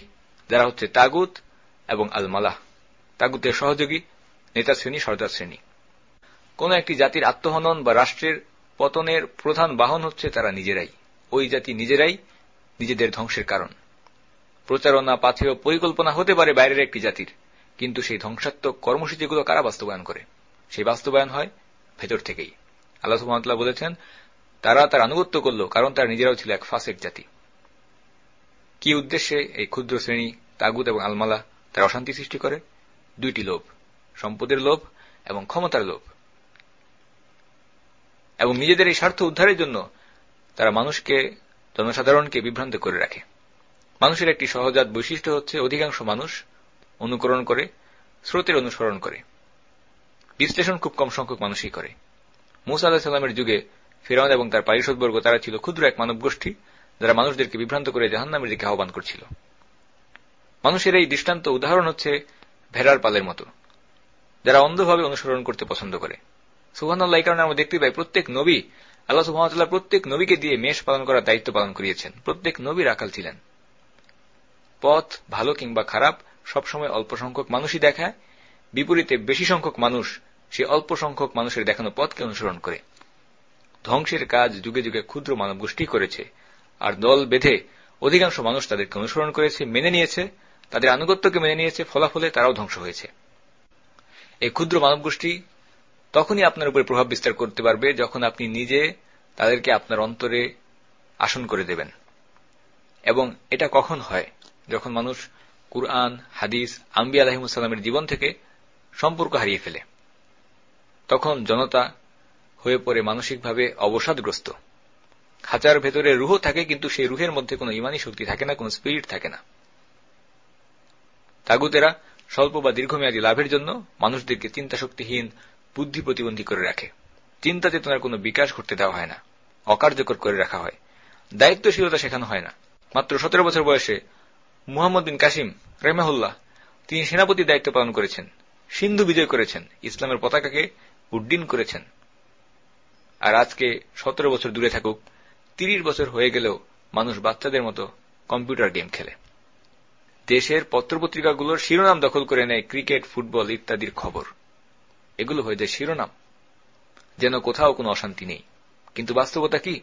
যারা হচ্ছে তাগুত এবং আল মালাহ তাগুতের সহযোগী নেতা শ্রেণি সর্দার শ্রেণি কোন একটি জাতির আত্মহনন বা রাষ্ট্রের পতনের প্রধান বাহন হচ্ছে তারা নিজেরাই। ওই জাতি নিজেরাই নিজেদের ধ্বংসের কারণ। প্রচারণা, পাথেয় পরিকল্পনা হতে পারে বাইরের একটি জাতির, কিন্তু সেই ধ্বংসাত্মক কর্মসূচিগুলো কারা বাস্তবায়ন করে? সেই বাস্তবায়ন হয় ভেতর থেকেই। আল্লাহ বলেছেন, তারা তার আনুগত্য করল, কারণ তারা নিজেরাও ছিল এক ফাসেক জাতি। কি উদ্দেশ্যে এই ক্ষুদ্র শ্রেণি তাগুত এবং আলমালা তারা অশান্তি সৃষ্টি করে? দুইটি লোভ। সম্পদের লোভ এবং ক্ষমতার লোভ। এবং নিজেদের এই স্বার্থ উদ্ধারের জন্য তারা মানুষকে, জনসাধারণকে বিভ্রান্ত করে রাখে। মানুষের একটি সহজাত বৈশিষ্ট্য হচ্ছে অধিকাংশ মানুষ অনুকরণ করে, স্রোতের অনুসরণ করে। বিশ্লেষণ খুব কম সংখ্যক মানুষই করে। মুসা আল্লাহ সাল্লামের যুগে ফেরাউন এবং তার পারিষদবর্গ তারা ছিল ক্ষুদ্র এক মানব গোষ্ঠী যারা মানুষদেরকে বিভ্রান্ত করে জাহান্নামের দিকে আহ্বান করছিল। মানুষের এই দৃষ্টান্ত উদাহরণ হচ্ছে ভেড়ার পালের মতো। যারা অন্ধভাবে অনুসরণ করতে পছন্দ করে। সুহানুল্লাহ এই কারণে আমরা দেখতে পাই প্রত্যেক নবী, আল্লাহ সুহামতাল্লাহ প্রত্যেক নবীকে দিয়ে মেষ পালন করার দায়িত্ব পালন করিয়েছেন। প্রত্যেক নবীর আকাল ছিলেন। পথ ভালো কিংবা খারাপ, সবসময় অল্প সংখ্যক মানুষই দেখায়, বিপরীতে বেশি সংখ্যক মানুষ, সে অল্প সংখ্যক মানুষের দেখানো পথকে অনুসরণ করে। ধ্বংসের কাজ যুগে যুগে ক্ষুদ্র মানব গোষ্ঠী করেছে, আর দল বেঁধে অধিকাংশ মানুষ তাদেরকে অনুসরণ করেছে, মেনে নিয়েছে, তাদের আনুগত্যকে মেনে নিয়েছে, ফলাফলে তারাও ধ্বংস হয়েছে। এই ক্ষুদ্র মানব গোষ্ঠী তখনই আপনার উপরে প্রভাব বিস্তার করতে পারবে যখন আপনি নিজে তাদেরকে আপনার অন্তরে আসন করে দেবেন। এবং এটা কখন হয়? যখন মানুষ কুরআন, হাদিস আম্বি আলাহিমুসাল্লামের জীবন থেকে সম্পর্ক হারিয়ে ফেলে, তখন জনতা হয়ে পড়ে মানসিকভাবে অবসাদগ্রস্ত। খাঁচার ভেতরে রুহ থাকে কিন্তু সেই রুহের মধ্যে কোনো ইমানি শক্তি থাকে না, কোনো স্পিরিট থাকে না। তাগুতেরা স্বল্প বা দীর্ঘমেয়াদী লাভের জন্য মানুষদেরকে চিন্তা শক্তিহীন বুদ্ধি প্রতিবন্ধী করে রাখে। চিন্তা চেতনার কোনো বিকাশ ঘটতে দেওয়া হয় না। অকার্যকর করে রাখা হয়। দায়িত্বশীলতা শেখানো হয় না। মাত্র সতেরো বছর বয়সে মুহাম্মদ বিন কাসিম রেমাহুল্লাহ তিনি সেনাপতির দায়িত্ব পালন করেছেন। সিন্ধু বিজয় করেছেন। ইসলামের পতাকাকে উড্ডীন করেছেন। আর আজকে সতেরো বছর দূরে থাকুক, তিরিশ বছর হয়ে গেলেও মানুষ বাচ্চাদের মতো কম্পিউটার গেম খেলে। দেশের পত্রপত্রিকাগুলোর শিরোনাম দখল করে নেয় ক্রিকেট, ফুটবল ইত্যাদির খবর। এগুলো হয়ে যায় শিরোনাম। যেন কোথাও কোনো অশান্তি নেই। কিন্তু বাস্তবতা কি?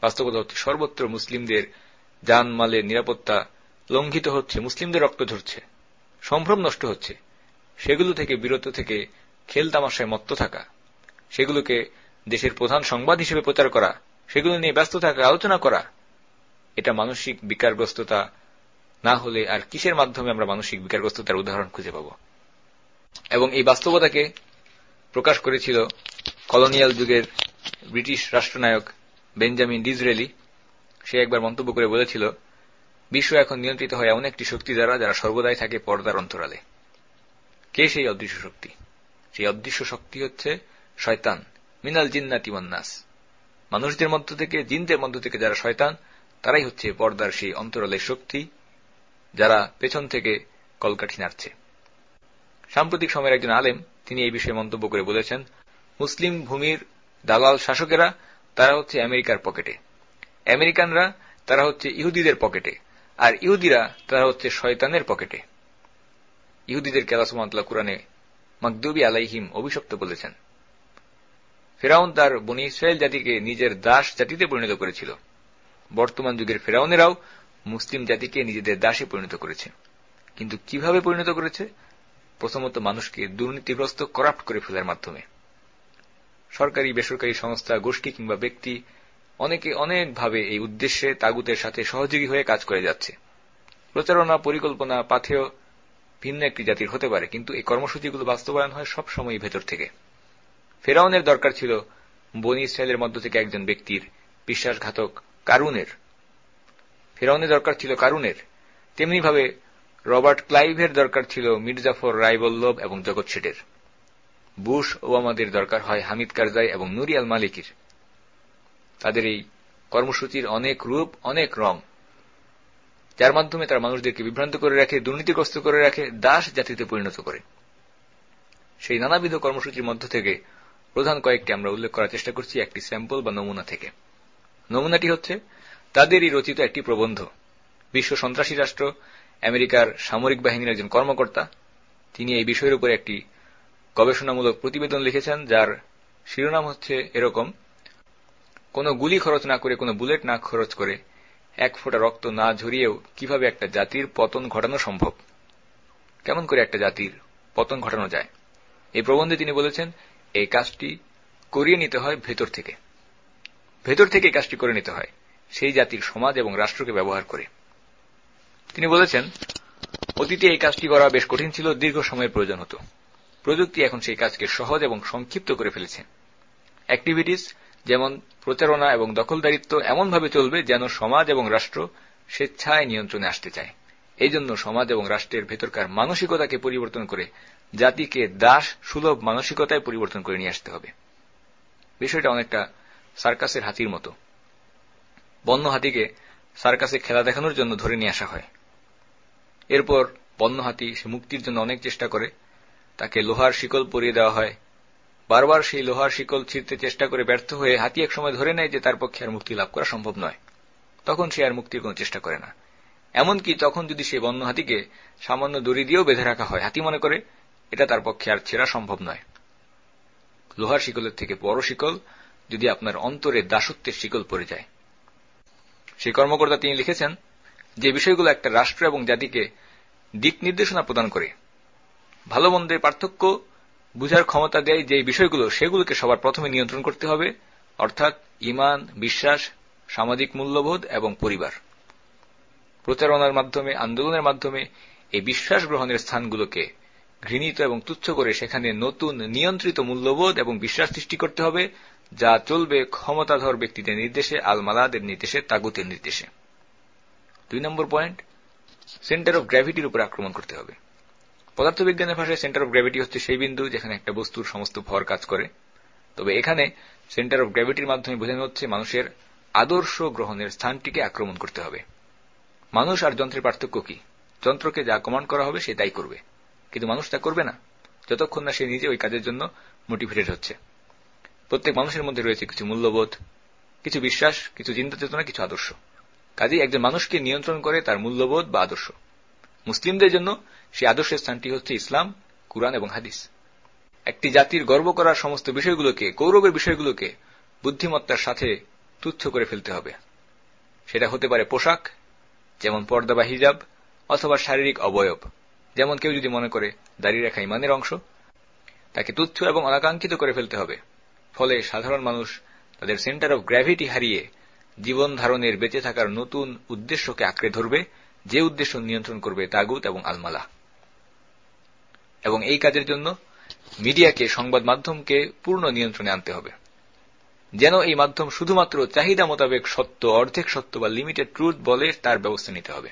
বাস্তবতা হচ্ছে সর্বত্র মুসলিমদের যান মালের নিরাপত্তা লঙ্ঘিত হচ্ছে, মুসলিমদের রক্ত ঝরছে, সম্ভ্রম নষ্ট হচ্ছে। সেগুলো থেকে, বিরত থেকে খেল তামাশায় মত্ত থাকা, সেগুলোকে দেশের প্রধান সংবাদ হিসেবে প্রচার করা, সেগুলো নিয়ে ব্যস্ত থাকা, আলোচনা করা, এটা মানসিক বিকারগ্রস্ততা না হলে আর কিসের মাধ্যমে আমরা মানসিক বিকারগ্রস্ততার উদাহরণ খুঁজে পাব? এবং এই বাস্তবতাকে প্রকাশ করেছিল কলোনিয়াল যুগের ব্রিটিশ রাষ্ট্রনায়ক বেঞ্জামিন ডিজরেলি সে একবার মন্তব্য করে বলেছিল, বিশ্ব এখন নিয়ন্ত্রিত হয় এমন একটি শক্তি দ্বারা যারা সর্বদাই থাকে পর্দার অন্তরালে। কে সেই অদৃশ্য শক্তি? সেই অদৃশ্য শক্তি হচ্ছে শয়তান, মিনাল জিন্নাতি ওয়ান্নাস মানুষদের মধ্য থেকে, জিনদের মধ্য থেকে যারা শয়তান, তারাই হচ্ছে পর্দার সেই অন্তরালের শক্তি যারা পেছন থেকে কলকাঠি নাড়ছে। সাম্প্রতিক সময়ের একজন আলেম, তিনি এই বিষয়ে মন্তব্য করে বলেছেন, মুসলিম ভূমির দালাল শাসকেরা, তারা হচ্ছে আমেরিকার পকেটে। আমেরিকানরা, তারা হচ্ছে ইহুদিদের পকেটে। আর ইহুদিরা, তারা হচ্ছে শয়তানের পকেটে। ইহুদিদের কেলাসুমাতলা কোরআনে মকদুবি আলাইহিম অভিশপ্ত বলেছেন। ফেরাউন তার বনি ইসরায়েল জাতিকে নিজের দাস জাতিতে পরিণত করেছিল। বর্তমান যুগের ফেরাউনেরাও মুসলিম জাতিকে নিজেদের দাসে পরিণত করেছে। কিন্তু কীভাবে পরিণত করেছে? প্রথমত মানুষকে দুর্নীতিগ্রস্ত করাপ্ট করে ফেলার মাধ্যমে। সরকারি, বেসরকারি সংস্থা, গোষ্ঠী কিংবা ব্যক্তি অনেকে অনেকভাবে এই উদ্দেশ্যে তাগুতের সাথে সহযোগী হয়ে কাজ করে যাচ্ছে। প্রচারণা, পরিকল্পনা, পাথেয় ভিন্ন একটি জাতির হতে পারে, কিন্তু এই কর্মসূচিগুলো বাস্তবায়ন হয় সব সময় ভেতর থেকে। ফেরাউনের দরকার ছিল বনি ইসরায়েলের মধ্য থেকে একজন ব্যক্তির বিশ্বাসঘাতক কারুনের। ফেরাউনের দরকার ছিল কারুনের। তেমনিভাবে রবার্ট ক্লাইভের দরকার ছিল মির্জাফর রায়বল্লভ এবং জগৎ শেঠের। বুশ ওবামাদের দরকার হয় হামিদ কারজাই এবং নুরি আল মালিকির। তাদের এই কর্মসূচির অনেক রূপ, অনেক রং, যার মাধ্যমে তারা মানুষদেরকে বিভ্রান্ত করে রাখে, দুর্নীতিগ্রস্ত করে রাখে, দাস জাতিতে পরিণত করে। সেই নানাবিধ কর্মসূচির মধ্য থেকে প্রধান কয়েকটি আমরা উল্লেখ করার চেষ্টা করছি। একটি স্যাম্পল বা নমুনা থেকে। নমুনাটি হচ্ছে তাদেরই রচিত একটি প্রবন্ধ। বিশ্ব সন্ত্রাসী রাষ্ট্র, আমেরিকার সামরিক বাহিনীর একজন কর্মকর্তা, তিনি এই বিষয়ের উপর একটি গবেষণামূলক প্রতিবেদন লিখেছেন, যার শিরোনাম হচ্ছে এরকম, কোনো গুলি খরচ না করে, কোনো বুলেট না খরচ করে এক ফোঁটা রক্ত না ঝরিয়েও কীভাবে একটা জাতির পতন ঘটানো সম্ভব? কেমন করে একটা জাতির পতন ঘটানো যায়? এই প্রবন্ধে তিনি বলেছেন, এই কাজটি করিয়ে নিতে হয় ভেতর থেকে। ভেতর থেকে কাজটি করে নিতে হয়। সেই জাতির সমাজ এবং রাষ্ট্রকে ব্যবহার করে। তিনি বলেছেন, অতীতে এই কাজটি করা বেশ কঠিন ছিল, দীর্ঘ সময়ের প্রয়োজন হতো। প্রযুক্তি এখন সেই কাজকে সহজ এবং সংক্ষিপ্ত করে ফেলেছে। অ্যাক্টিভিটিস, যেমন প্রচারণা এবং দখলদারিত্ব, এমনভাবে চলবে যেন সমাজ এবং রাষ্ট্র স্বেচ্ছায় নিয়ন্ত্রণে আসতে চায়। এই জন্য সমাজ এবং রাষ্ট্রের ভেতরকার মানসিকতাকে পরিবর্তন করে জাতিকে দাস, সুলভ মানসিকতায় পরিবর্তন করে নিয়ে আসতে হবে। বিষয়টা অনেকটা সার্কাসের হাতির মতো। বন্য হাতিকে সার্কাসে খেলা দেখানোর জন্য ধরে নিয়ে আসা হয়। এরপর বন্য হাতি সে মুক্তির জন্য অনেক চেষ্টা করে। তাকে লোহার শিকল পরিয়ে দেওয়া হয়। বারবার সেই লোহার শিকল ছিঁড়তে চেষ্টা করে ব্যর্থ হয়ে হাতি এক সময় ধরে নেয় যে তার পক্ষে আর মুক্তি লাভ করা সম্ভব নয়। তখন সে আর মুক্তির কোন চেষ্টা করে না। এমনকি তখন যদি সে বন্য হাতিকে সামান্য দড়ি দিয়েও বেঁধে রাখা হয়, হাতি মনে করে, এটা তার পক্ষে আর ছেড়া সম্ভব নয়। লোহার শিকলের থেকে বড় শিকল যদি আপনার অন্তরে দাসত্বের শিকল পড়ে যায় সেই কর্মকর্তা তিনি লিখেছেন যে বিষয়গুলো একটা রাষ্ট্র এবং জাতিকে দিক নির্দেশনা প্রদান করে। ভালো মন্দের পার্থক্য বুঝার ক্ষমতা দেয় যে বিষয়গুলো সেগুলোকে সবার প্রথমে নিয়ন্ত্রণ করতে হবে, অর্থাৎ ইমান বিশ্বাস, সামাজিক মূল্যবোধ এবং পরিবার। প্রচারণার মাধ্যমে, আন্দোলনের মাধ্যমে এই বিশ্বাস গ্রহণের স্থানগুলোকে ঘৃণিত এবং তুচ্ছ করে সেখানে নতুন, নিয়ন্ত্রিত মূল্যবোধ এবং বিশ্বাস সৃষ্টি করতে হবে যা চলবে ক্ষমতাধর ব্যক্তিদের নির্দেশে আল মালাদের নির্দেশে, তাগুতের নির্দেশে। দুই নম্বর পয়েন্ট, সেন্টার অফ গ্র্যাভিটির উপর আক্রমণ করতে হবে। পদার্থবিজ্ঞানের ভাষায় সেন্টার অফ গ্র্যাভিটি হচ্ছে সেই বিন্দু যেখানে একটা বস্তুর সমস্ত ভর কাজ করে। তবে এখানে সেন্টার অফ গ্র্যাভিটির মাধ্যমে বোঝানো হচ্ছে মানুষের আদর্শ গ্রহণের স্থানটিকে আক্রমণ করতে হবে। মানুষ আর যন্ত্রের পার্থক্য কি? যন্ত্রকে যা কমান্ড করা হবে সে তাই করবে। কিন্তু মানুষ তা করবে না, যতক্ষণ না সে নিজে ওই কাজের জন্য মোটিভেটেড হচ্ছে। প্রত্যেক মানুষের মধ্যে রয়েছে কিছু মূল্যবোধ, কিছু বিশ্বাস, কিছু চিন্তা চেতনা, কিছু আদর্শ। কাজেই একজন মানুষকে নিয়ন্ত্রণ করে তার মূল্যবোধ বা আদর্শ। মুসলিমদের জন্য সেই আদর্শের স্থানটি হচ্ছে ইসলাম, কুরআন এবং হাদিস। একটি জাতির গর্ব করার সমস্ত বিষয়গুলোকে গৌরবের বিষয়গুলোকে বুদ্ধিমত্তার সাথে তুচ্ছ করে ফেলতে হবে। সেটা হতে পারে পোশাক, যেমন পর্দা বা হিজাব, অথবা শারীরিক অবয়ব, যেমন কেউ যদি মনে করে দাঁড়িয়ে রাখা ইমানের অংশ, তাকে তুচ্ছ এবং অনাকাঙ্ক্ষিত করে ফেলতে হবে। ফলে সাধারণ মানুষ তাদের সেন্টার অফ গ্র্যাভিটি হারিয়ে জীবন ধারণের বেঁচে থাকার নতুন উদ্দেশ্যকে আঁকড়ে ধরবে, যে উদ্দেশ্য নিয়ন্ত্রণ করবে তাগুত এবং আলমালা। এবং এই কাজের জন্য মিডিয়াকে, সংবাদ মাধ্যমকে পূর্ণ নিয়ন্ত্রণে আনতে হবে। যেন এই মাধ্যম শুধুমাত্র চাহিদা মোতাবেক সত্য, অর্ধেক সত্য বা লিমিটেড ট্রুথ বলে তার ব্যবস্থা নিতে হবে।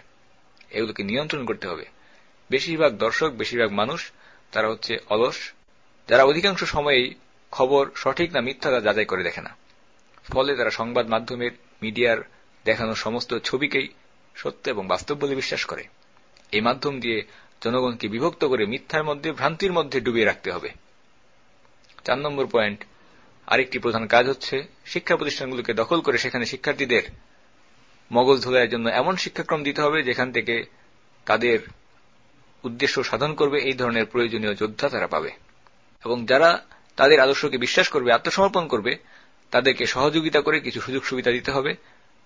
এগুলোকে নিয়ন্ত্রণ করতে হবে। বেশিরভাগ দর্শক, বেশিরভাগ মানুষ, তারা হচ্ছে অলস। যারা অধিকাংশ সময়েই খবর সঠিক না মিথ্যা তা যাচাই করে দেখে না। ফলে তারা সংবাদ মাধ্যমের, মিডিয়ার দেখানো সমস্ত ছবিকেই সত্য এবং বাস্তব বলে বিশ্বাস করে। এই মাধ্যম দিয়ে জনগণকে বিভক্ত করে মিথ্যার মধ্যে, ভ্রান্তির মধ্যে ডুবিয়ে রাখতে হবে। চার নম্বর পয়েন্ট, আরেকটি প্রধান কাজ হচ্ছে শিক্ষা প্রতিষ্ঠানগুলোকে দখল করে সেখানে শিক্ষার্থীদের মগজ ধোলাইয়ের জন্য এমন শিক্ষাক্রম দিতে হবে যেখান থেকে তাদের উদ্দেশ্য সাধন করবে। এই ধরনের প্রয়োজনীয় যোদ্ধা তারা পাবে। এবং যারা তাদের আদর্শকে বিশ্বাস করবে, আত্মসমর্পণ করবে, তাদেরকে সহযোগিতা করে কিছু সুযোগ সুবিধা দিতে হবে,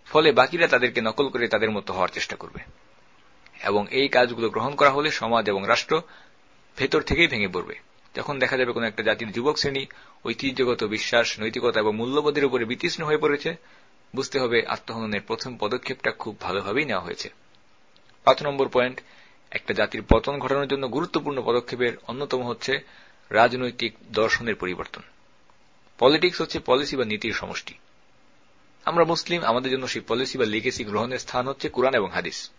ফলে বাকিরা তাদেরকে নকল করে তাদের মতো হওয়ার চেষ্টা করবে। এবং এই কাজগুলো গ্রহণ করা হলে সমাজ এবং রাষ্ট্র ভেতর থেকেই ভেঙে পড়বে। যখন দেখা যাবে কোন একটা জাতির যুবক শ্রেণি ঐতিহ্যগত বিশ্বাস, নৈতিকতা এবং মূল্যবোধের উপরে বিতৃষ্ণ হয়ে পড়েছে, বুঝতে হবে আত্মহননের প্রথম পদক্ষেপটা খুব ভালোভাবেই নেওয়া হয়েছে। পাঁচ নম্বর পয়েন্ট, একটা জাতির পতন ঘটানোর জন্য গুরুত্বপূর্ণ পদক্ষেপের অন্যতম হচ্ছে রাজনৈতিক দর্শনের পরিবর্তন। পলিটিক্স হচ্ছে পলিসি বা নীতির সমষ্টি। আমরা মুসলিম, আমাদের জন্য সেই পলিসি বা লিগেসি গ্রহণের স্থান হচ্ছে কোরআন এবং হাদিস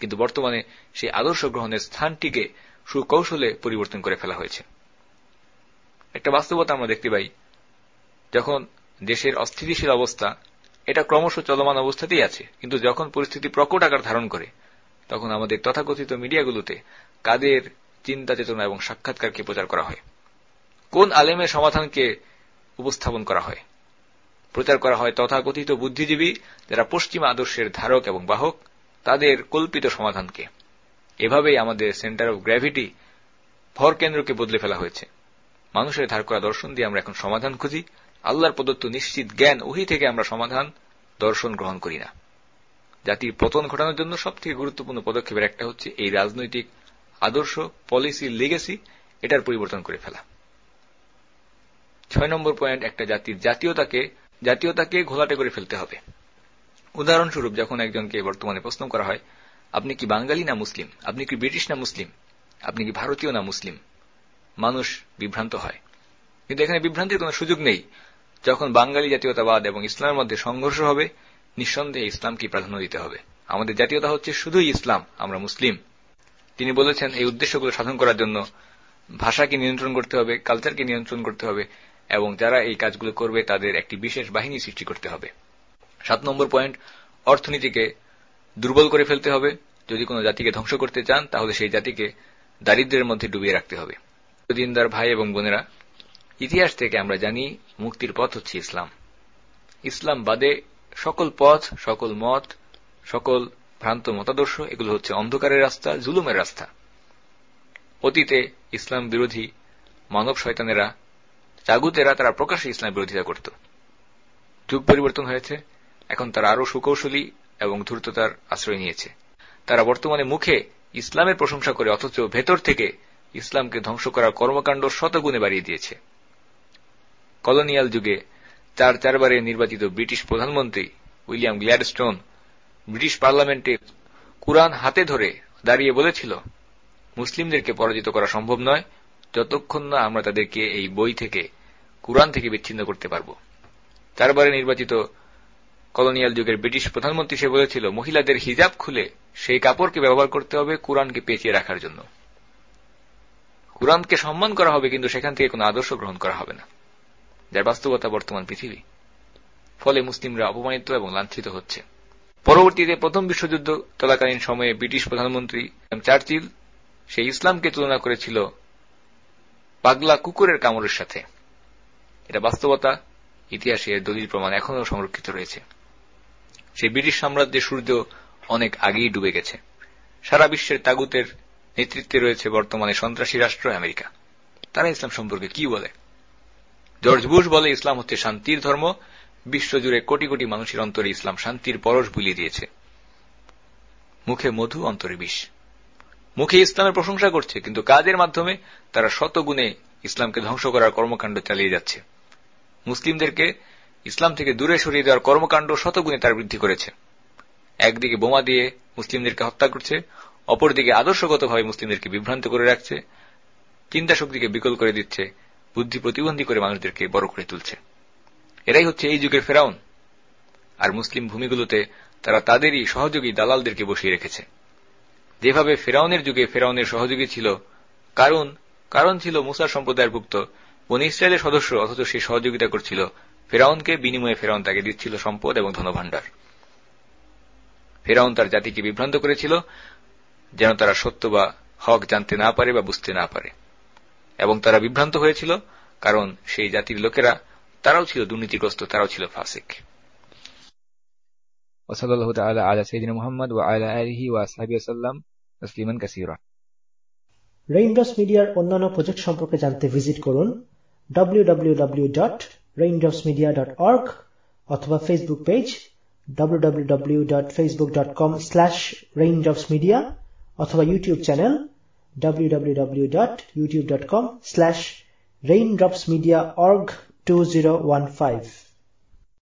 কিন্তু বর্তমানে সেই আদর্শ গ্রহণের স্থানটিকে সুকৌশলে পরিবর্তন করে ফেলা হয়েছে। একটা বাস্তবতা আমরা দেখতে পাই, যখন দেশের অস্থিতিশীল অবস্থা, এটা ক্রমশ চলমান অবস্থাতেই আছে, কিন্তু যখন পরিস্থিতি প্রকট আকার ধারণ করে, তখন আমাদের তথাকথিত মিডিয়াগুলোতে কাদের চিন্তা চেতনা এবং সাক্ষাৎকারকে প্রচার করা হয়। কোন আলেমের সমাধানকে উপস্থাপন করা হয়? প্রচার করা হয় তথাকথিত বুদ্ধিজীবী, যারা পশ্চিমা আদর্শের ধারক এবং বাহক, তাদের কল্পিত সমাধানকে। এভাবেই আমাদের সেন্টার অব গ্র্যাভিটি ভর কেন্দ্রকে বদলে ফেলা হয়েছে। মানুষের ধার করা দর্শন দিয়ে আমরা এখন সমাধান খুঁজি। আল্লাহর প্রদত্ত নিশ্চিত জ্ঞান ওহি থেকে আমরা সমাধান, দর্শন গ্রহণ করি না। জাতির পতন ঘটানোর জন্য সবথেকে গুরুত্বপূর্ণ পদক্ষেপের একটা হচ্ছে এই রাজনৈতিক আদর্শ পলিসি লেগেসি এটার পরিবর্তন করে ফেলা। ছয় নম্বর পয়েন্ট একটা জাতির জাতীয়তাকে জাতীয়তাকে ঘোলাটে করে ফেলতে হবে। উদাহরণস্বরূপ, যখন একজনকে বর্তমানে প্রশ্ন করা হয়, আপনি কি বাঙালি না মুসলিম? আপনি কি ব্রিটিশ না মুসলিম? আপনি কি ভারতীয় না মুসলিম? মানুষ বিভ্রান্ত হয়। কিন্তু এখানে বিভ্রান্তির কোন সুযোগ নেই। যখন বাঙালি জাতীয়তাবাদ এবং ইসলামের মধ্যে সংঘর্ষ হবে, নিঃসন্দেহে ইসলামকে প্রাধান্য দিতে হবে। আমাদের জাতীয়তা হচ্ছে শুধুই ইসলাম, আমরা মুসলিম। তিনি বলেছেন, এই উদ্দেশ্যগুলো সাধন করার জন্য ভাষাকে নিয়ন্ত্রণ করতে হবে কালচারকে নিয়ন্ত্রণ করতে হবে, এবং যারা এই কাজগুলো করবে তাদের একটি বিশেষ বাহিনী সৃষ্টি করতে হবে। সাত নম্বর পয়েন্ট অর্থনীতিকে দুর্বল করে ফেলতে হবে। যদি কোনো জাতিকে ধ্বংস করতে চান, তাহলে সেই জাতিকে দারিদ্রের মধ্যে ডুবিয়ে রাখতে হবে। দিনদার ভাই এবং বোনেরা, ইতিহাস থেকে আমরা জানি, মুক্তির পথ হচ্ছে ইসলাম। ইসলাম বাদে সকল পথ, সকল মত, সকল ভ্রান্ত মতাদর্শ, এগুলো হচ্ছে অন্ধকারের রাস্তা, জুলুমের রাস্তা। অতীতে ইসলাম বিরোধী মানব শয়তানেরা, জাগুতেরা, তারা প্রকাশ্যে ইসলাম বিরোধিতা করত। যুগ পরিবর্তন হয়েছে, এখন তারা আরও সুকৌশলী এবং ধূর্ততার আশ্রয় নিয়েছে। তারা বর্তমানে মুখে ইসলামের প্রশংসা করে, অথচ ভেতর থেকে ইসলামকে ধ্বংস করার কর্মকাণ্ড শতগুণে বাড়িয়ে দিয়েছে। কলোনিয়াল যুগে চার চারবারে নির্বাচিত ব্রিটিশ প্রধানমন্ত্রী উইলিয়াম গ্ল্যাডস্টোন ব্রিটিশ পার্লামেন্টে কুরআন হাতে ধরে দাঁড়িয়ে বলেছিল, মুসলিমদেরকে পরাজিত করা সম্ভব নয়, যতক্ষণ না আমরা তাদেরকে এই বই থেকে, কুরআন থেকে বিচ্ছিন্ন করতে পারব। চারবারে নির্বাচিত কলোনিয়াল যুগের ব্রিটিশ প্রধানমন্ত্রী সে বলেছিল, মহিলাদের হিজাব খুলে সেই কাপড়কে ব্যবহার করতে হবে কুরআনকে পেঁচিয়ে রাখার জন্য। কুরআনকে সম্মান করা হবে, কিন্তু সেখান থেকে কোনো আদর্শ গ্রহণ করা হবে না, যার বাস্তবতা বর্তমান পৃথিবী। ফলে মুসলিমরা অপমানিত এবং লাঞ্ছিত হচ্ছে। পরবর্তীতে প্রথম বিশ্বযুদ্ধ চলাকালীন সময়ে ব্রিটিশ প্রধানমন্ত্রী চার্চিল সেই ইসলামকে তুলনা করেছিল পাগলা কুকুরের কামড়ের সাথে। এটা বাস্তবতা, ইতিহাসে এর দলিল প্রমাণ এখনও সংরক্ষিত রয়েছে। সেই ব্রিটিশ সাম্রাজ্যের সূর্য অনেক আগেই ডুবে গেছে। সারা বিশ্বের তাগুতের নেতৃত্বে রয়েছে বর্তমানে সন্ত্রাসী রাষ্ট্র আমেরিকা। তারা ইসলাম সম্পর্কে কি বলে? জর্জ বুশ বলে ইসলাম হচ্ছে শান্তির ধর্ম বিশ্বজুড়ে কোটি কোটি মানুষের অন্তরে ইসলাম শান্তির পরশ বুলিয়ে দিয়েছে। মুখে মধু, অন্তরে বিষ। মুখে ইসলামের প্রশংসা করছে, কিন্তু কাজের মাধ্যমে তারা শতগুণে ইসলামকে ধ্বংস করার কর্মকাণ্ড চালিয়ে যাচ্ছে। মুসলিমদেরকে ইসলাম থেকে দূরে সরিয়ে দেওয়ার কর্মকাণ্ড শতগুণে তার বৃদ্ধি করেছে। একদিকে বোমা দিয়ে মুসলিমদেরকে হত্যা করছে, অপরদিকে আদর্শগতভাবে মুসলিমদেরকে বিভ্রান্ত করে রাখছে চিন্তা শক্তিকে বিকল করে দিচ্ছে, বুদ্ধি প্রতিবন্ধী করে মানুষদেরকে বড় করে তুলছে। এরাই হচ্ছে এই যুগের ফেরাউন। আর মুসলিম ভূমিগুলোতে তারা তাদেরই সহযোগী দালালদেরকে বসিয়ে রেখেছে। যেভাবে ফেরাউনের যুগে ফেরাউনের সহযোগী ছিল, কারণ কারণ ছিল মুসার সম্প্রদায়ের ভুক্ত বন ইসরায়েলের সদস্য, অথচ সে সহযোগিতা করছিল ফেরাউনকে, বিনিময়ে ফেরাউন তাকে দিচ্ছিল সম্পদ এবং ধনভাণ্ডার। ফেরাউন তার জাতিকে বিভ্রান্ত করেছিল, যেন তারা সত্য বা হক জানতে না পারে বা বুঝতে না পারে। এবং তারা বিভ্রান্ত হয়েছিল, কারণ সেই জাতির লোকেরা তারাও ছিল দুর্নীতিগ্রস্ত তারাও ছিল ফাসেক। ওসলাল্লাহ রেইনড্রপস মিডিয়ার অন্যান্য প্রজেক্ট সম্পর্কে জানতে ভিজিট করুন www.raindropsmedia.org অথবা ফেসবুক পেজ www.facebook.com/raindropsmedia অথবা ইউটিউব চ্যানেল www.youtube.com/raindropsmediaorg 2015